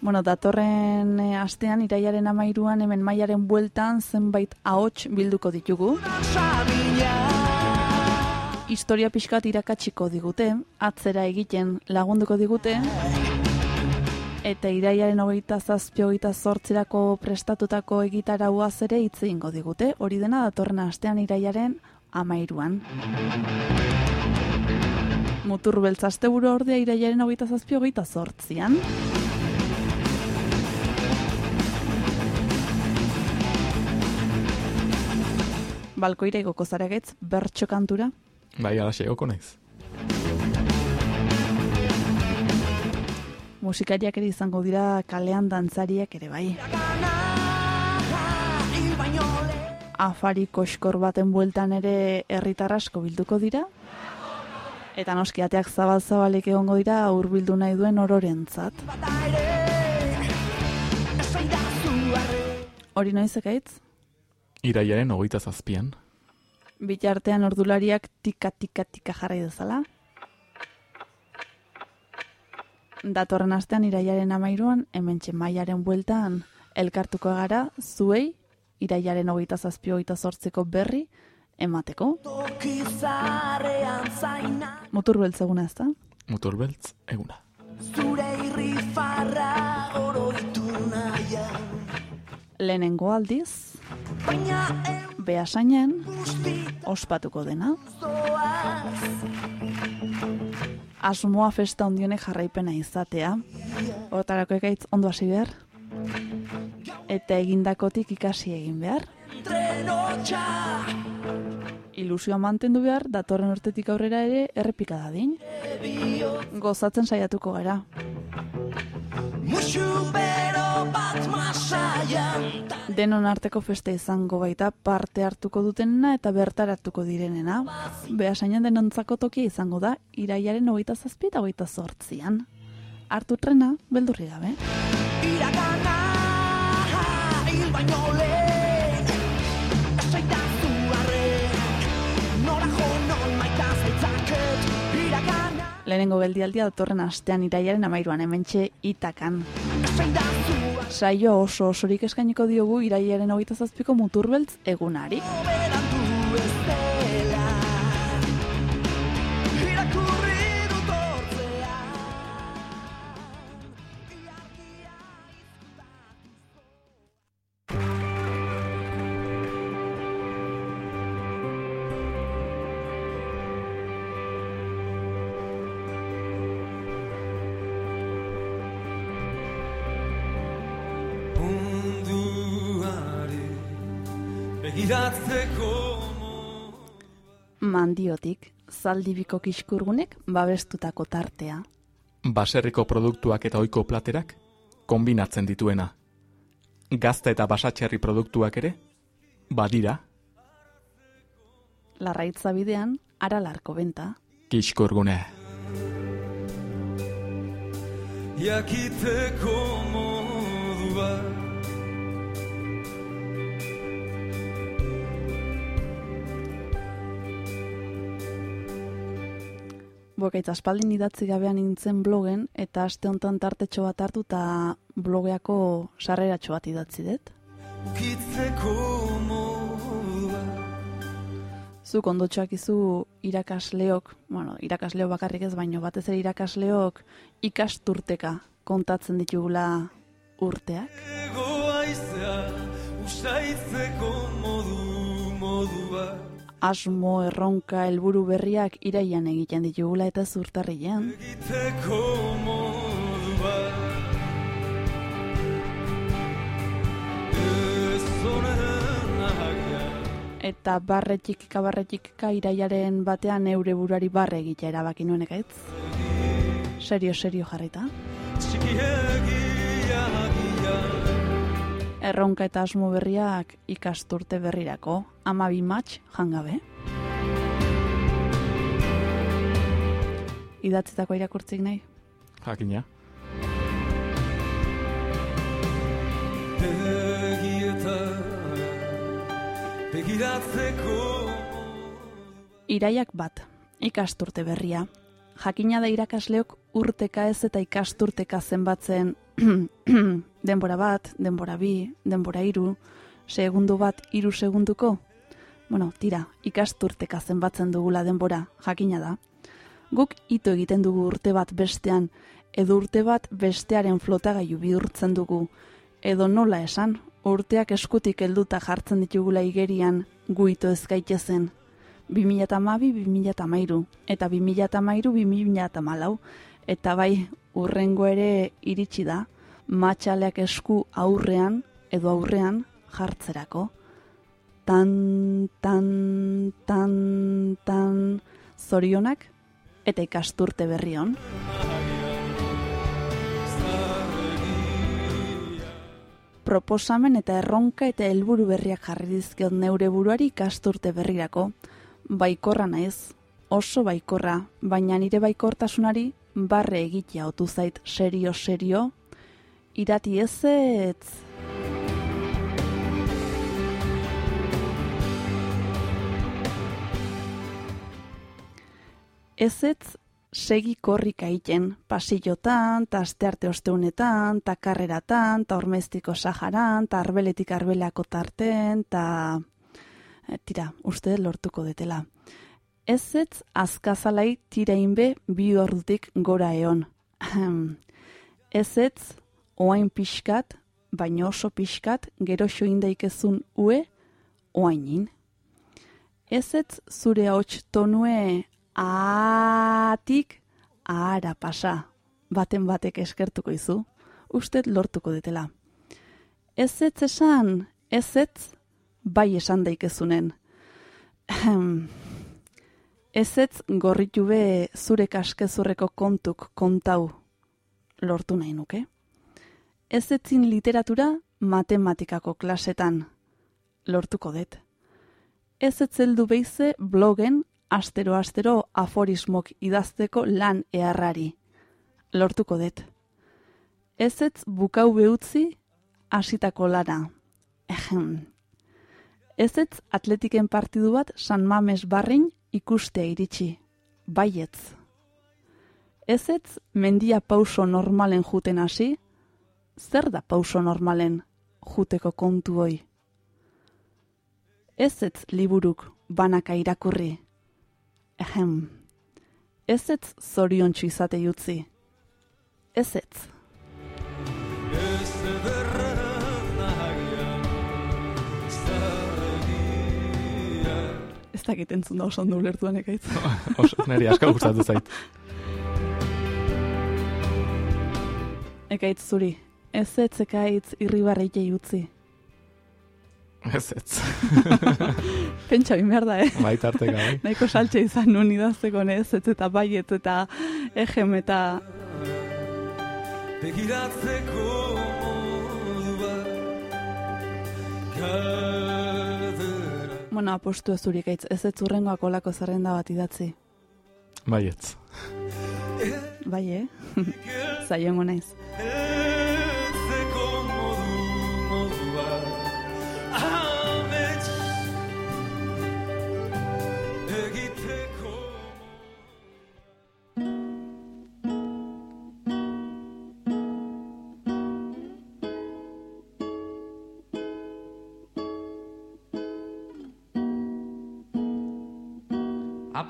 Bueno, datorren eh, astean iraiaren amairuan hemen maiaren bueltan zenbait ahots bilduko ditugu. Historia pixkat irakatsiko digute, atzera egiten lagunduko digute, eta iraiaren hogeita zazpi hogeita zortzirako prestatutako egitaraua ere hitz egingo digute, hori dena datorren astean iraiaren amairuan. Mutur beltza asteburu ordea iraiaren hogeita zazpi hogeita zortzian. Balkoira igoko zaragetz, bertso kantura. Bai, alaxe, egoko naiz. Musikariak ere izango dira kalean dantzariak ere bai. Afari koskor baten bueltan ere herritar asko bilduko dira. Eta noski ateak zabal-zabalik egongo dira hurbildu nahi duen ororentzat. Hori noiz ekaitz? Iraiaren hogeita zazpian. Bitartean ordulariak tika tika tika jarrai dezala. Datorren astean iraiaren amairuan, hemen maiaren bueltan elkartuko gara zuei iraiaren hogeita zazpi hogeita zortzeko berri emateko. Mutur beltzeguna ez da? Mutur beltz, eguna. Zure irrifarra oroitu nahian Lehenengo aldiz, Baina behasainen, ospatuko dena. Asmoa festa ondionek jarraipena izatea. Hortarako ekaitz ondo hasi behar. Eta egindakotik ikasi egin behar. Ilusioa mantendu behar, datorren urtetik aurrera ere errepika dadin. Gozatzen saiatuko gara. Masaian Denon arteko festa izango baita parte hartuko dutenena eta bertaratuko direnena. Behasainen denontzako tokia izango da, iraiaren hogeita zazpi eta hogeita zortzian. Hartu trena, beldurri gabe. Iragana hil baino lehen Esaidazu arren Nora jo non maita zaitzaket Iragana Lehenengo geldialdia datorren astean iraiaren amairuan hementxe itakan. Esaidazu Saio oso osorik eskainiko diogu iraiaren hogeita zazpiko muturbeltz egunari. Mandiotik, zaldibiko kiskurgunek babestutako tartea. Baserriko produktuak eta ohiko platerak kombinatzen dituena. Gazta eta basatxerri produktuak ere, badira, Larraitza bidean, aralarko benta. kiskurgune. jakiteko modua Bokaitz aspaldin idatzi gabean nintzen blogen, eta aste hontan tartetxo bat hartu eta blogeako sarreratxo bat idatzi dut. Zuk ondotxoak izu irakasleok, bueno, irakasleo bakarrik ez baino, batez ere irakasleok ikasturteka kontatzen ditugula urteak. Goaizea usaitzeko modu modua Asmo, erronka, helburu berriak iraian egiten ditugula eta. Egiteko ahagia Eta barretik, kabarretik iraiaren batean eure buruari barre egitea erabaki nuen ekaitz. Serio, serio jarrita. Agia Erronka eta asmo berriak ikasturte berrirako, amabi match jangabe. Idatzitako irakurtzik nahi? Jakina. begiratzeko Iraiak bat, ikasturte berria. Jakina da irakasleok urteka ez eta ikasturteka zenbatzen denbora bat, denbora bi, denbora hiru, segundu bat, hiru segunduko. Bueno, tira, ikasturteka zenbatzen dugula denbora, jakina da. Guk ito egiten dugu urte bat bestean, edo urte bat bestearen flotagailu bihurtzen dugu. Edo nola esan, urteak eskutik helduta jartzen ditugula igerian, gu ito ez gaitezen. 2012-2013 eta 2013-2014 eta bai urrengo ere iritsi da matxaleak esku aurrean edo aurrean jartzerako. Tan, tan, tan, tan, zorionak eta ikasturte berri hon. Proposamen eta erronka eta helburu berriak jarri dizkiot neure buruari ikasturte berrirako. Baikorra naiz, oso baikorra, baina nire baikortasunari barre egitea otu zait serio-serio. Irati ezetz... ezetz segi korrika egiten, pasillotan, ta astearte osteunetan, ta karreratan, ta ormestiko saharan, ta arbeletik arbelako tarten, ta... Eh, tira, uste lortuko detela. Ezetz azkazalai tirainbe bi ordutik gora eon. Ezetz oain pixkat, baino oso pixkat, gero indaikezun ue, oainin. Ezetz zure hots tonue atik ahara pasa, baten batek eskertuko izu, ustet lortuko detela. Ez ez esan, ez ez, bai esan daikezunen. ez ez gorritu be zure kaskezurreko kontuk kontau lortu nahi nuke. Ez etzin literatura matematikako klasetan lortuko dut. Ez etzeldu beize blogen astero-astero aforismok idazteko lan eharrari. Lortuko dut. Ez ez bukau behutzi hasitako lana. Ehem. Ez ez atletiken partidu bat San Mames barrin ikustea iritsi. Baietz. Ez ez mendia pauso normalen juten hasi, zer da pauso normalen juteko kontu hoi? Ez ez liburuk banaka irakurri. Ehem. Ez ez zorion izate utzi. Ez ez. Ez dakit entzun da oso ondo ulertuan ekaitz. Oso, niri asko gustatu zait. Ekaitz zuri. Ez ez ekaitz irribarreitei utzi. Ez ez. Pentsa bin behar da, eh? Bai tarteka, bai. Nahiko saltxe izan nun idazteko ez ez eta baiet eta ejem eta begiratzeko Bueno, apostu ez zuri ekaitz, ez ez urrengoak olako zerrenda bat idatzi. Baietz. Bai, eh? Zaiongo naiz.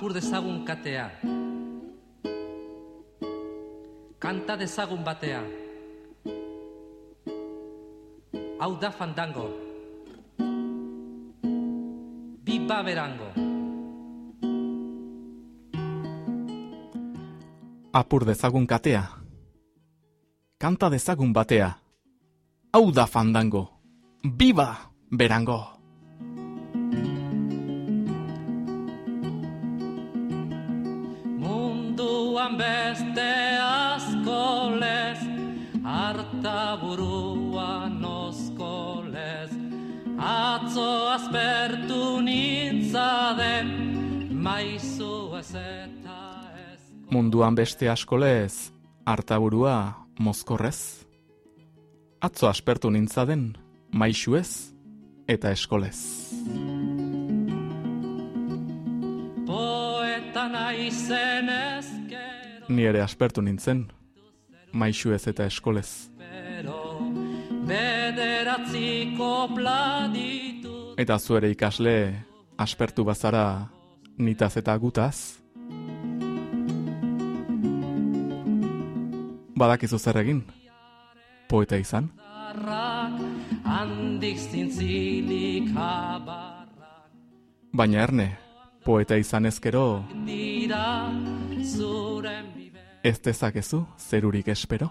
Apur dezagun katea. Kanta dezagun batea. Hau da fandango. Biba berango. Apur dezagun katea. Kanta dezagun batea. Hau da fandango. Biba berango. Buruan osko lez. Atzo aspertu nintzaden, maizu ez eta ez. Munduan beste askolez, hartaburua mozkorrez. atzo aspertu nintzaden, maixuez eta eskolez. Poeta naizen ezkero Ni ere aspertu nintzen, maixuez eta eskolez. Bederatziko pladitu Eta zu ere ikasle aspertu bazara nitaz eta gutaz. Badakizu zer egin? Poeta izan? Handik zintzilik abar Baina erne, poeta izan ezkero dira zuren bibe ez dezakezu zerurik espero?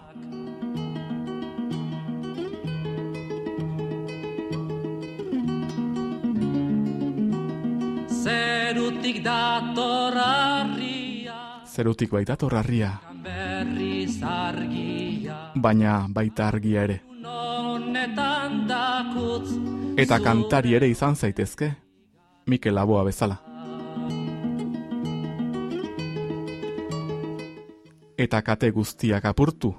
Zerutik dator arria Zerutik baita torrarria, berriz argia baina baita argia ere. Honetan dakutz Eta kantari ere izan zaitezke, Mikel Laboa bezala. Eta kate guztiak apurtu.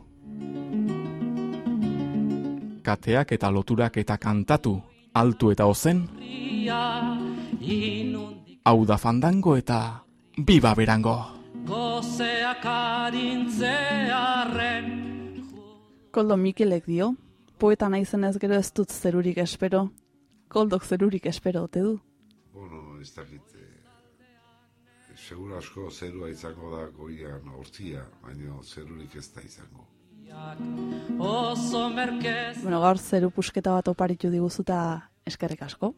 Kateak eta loturak eta kantatu, altu eta ozen, hau da fandango eta biba berango. gozeak arintzearen Koldo Mikelek dio, poeta naizenez gero ez dut zerurik espero. Koldok zerurik espero ote du. Bueno, ez dakit, eh, segura asko zerua izango da goian hortzia, baina zerurik ez da izango. oso merkez Bueno, gaur zeru pusketa bat oparitu diguzuta eskerrik asko.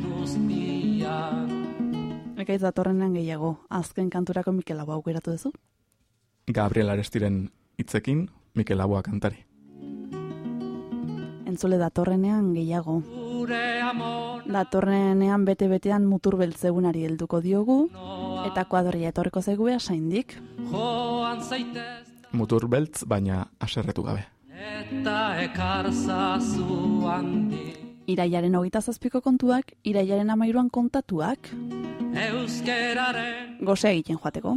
guztiak Ekaitz datorrenean gehiago, azken kanturako Mikel Laboa aukeratu duzu. Gabriel Arestiren hitzekin, Mikel Laboa kantari. Entzule datorrenean gehiago. Datorrenean bete-betean mutur beltzegunari helduko diogu, eta kuadria etorriko beha saindik. joan zaitez Mutur beltz, baina aserretu gabe. eta ekarzazu handi Iraiaren hogeita zazpiko kontuak, iraiaren amairuan kontatuak, euskeraren gozea egiten joateko.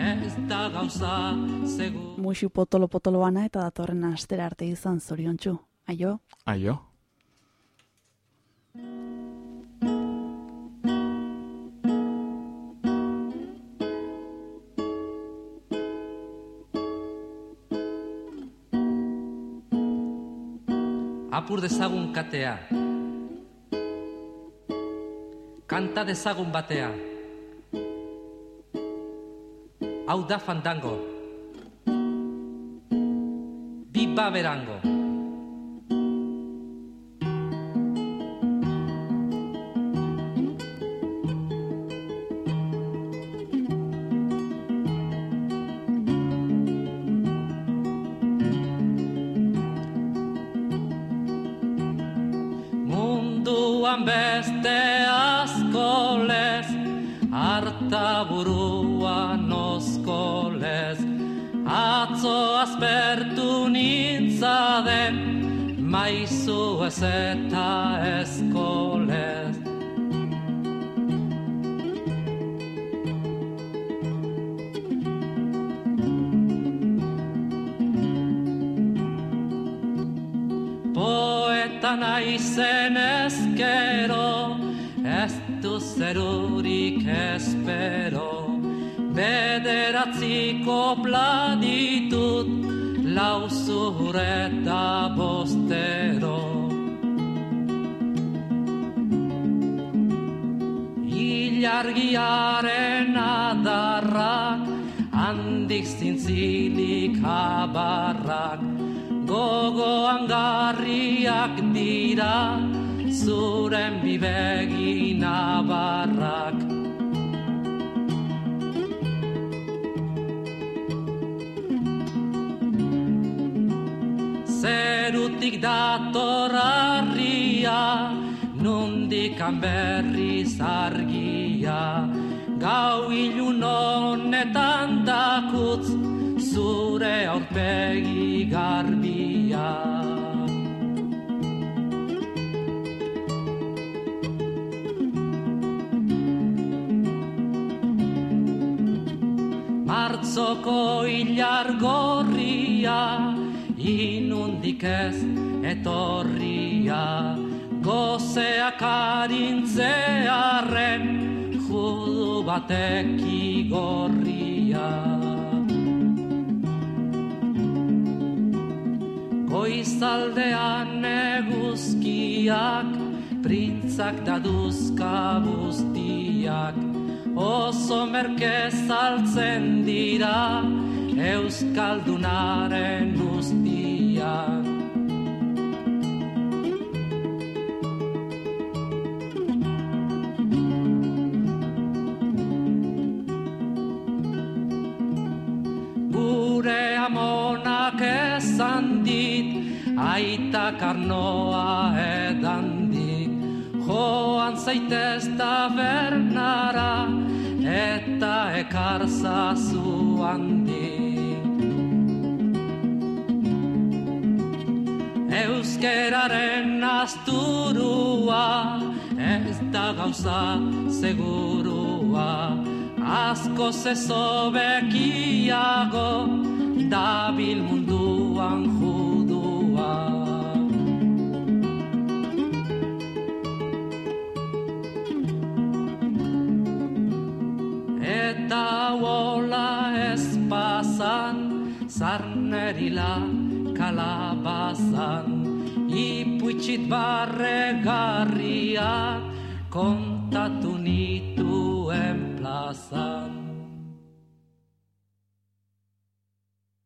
ez da gauza segur Muxu potolo-potolo bana eta datorren astera arte izan zoriontsu. Aio? Aio. Apur dezagun katea. Kanta dezagun batea. Hau da fandango. Biba berango eta eskolez Poeta naizen ezkero, ez du zerurik espero. Bederatziko pladitut, lau zureta bostero. Ilargiaren adarrak, handik zintzilik abarrak, gogoan garriak dira, zuren bibegin abarrak. Zerutik dator arria, nundikan berriz argia, gau ilun honetan dakutz, zure aurpegi garbia. Martzoko hilar gorria, inundik ez etorria, gozeak arintzearen batek igorria. Goizaldean eguzkiak, printzak daduzka buztiak, oso merke saltzen dira, Euskaldunaren guztiak. Aita karnoa edandik, joan zaitez tabernara, eta ekarzazu handik. Euskeraren asturua, ez da gauza segurua, asko zezobekiago, dabil munduan sarnerila kalabasan Ipuitxit barre garria kontatu nituen plazan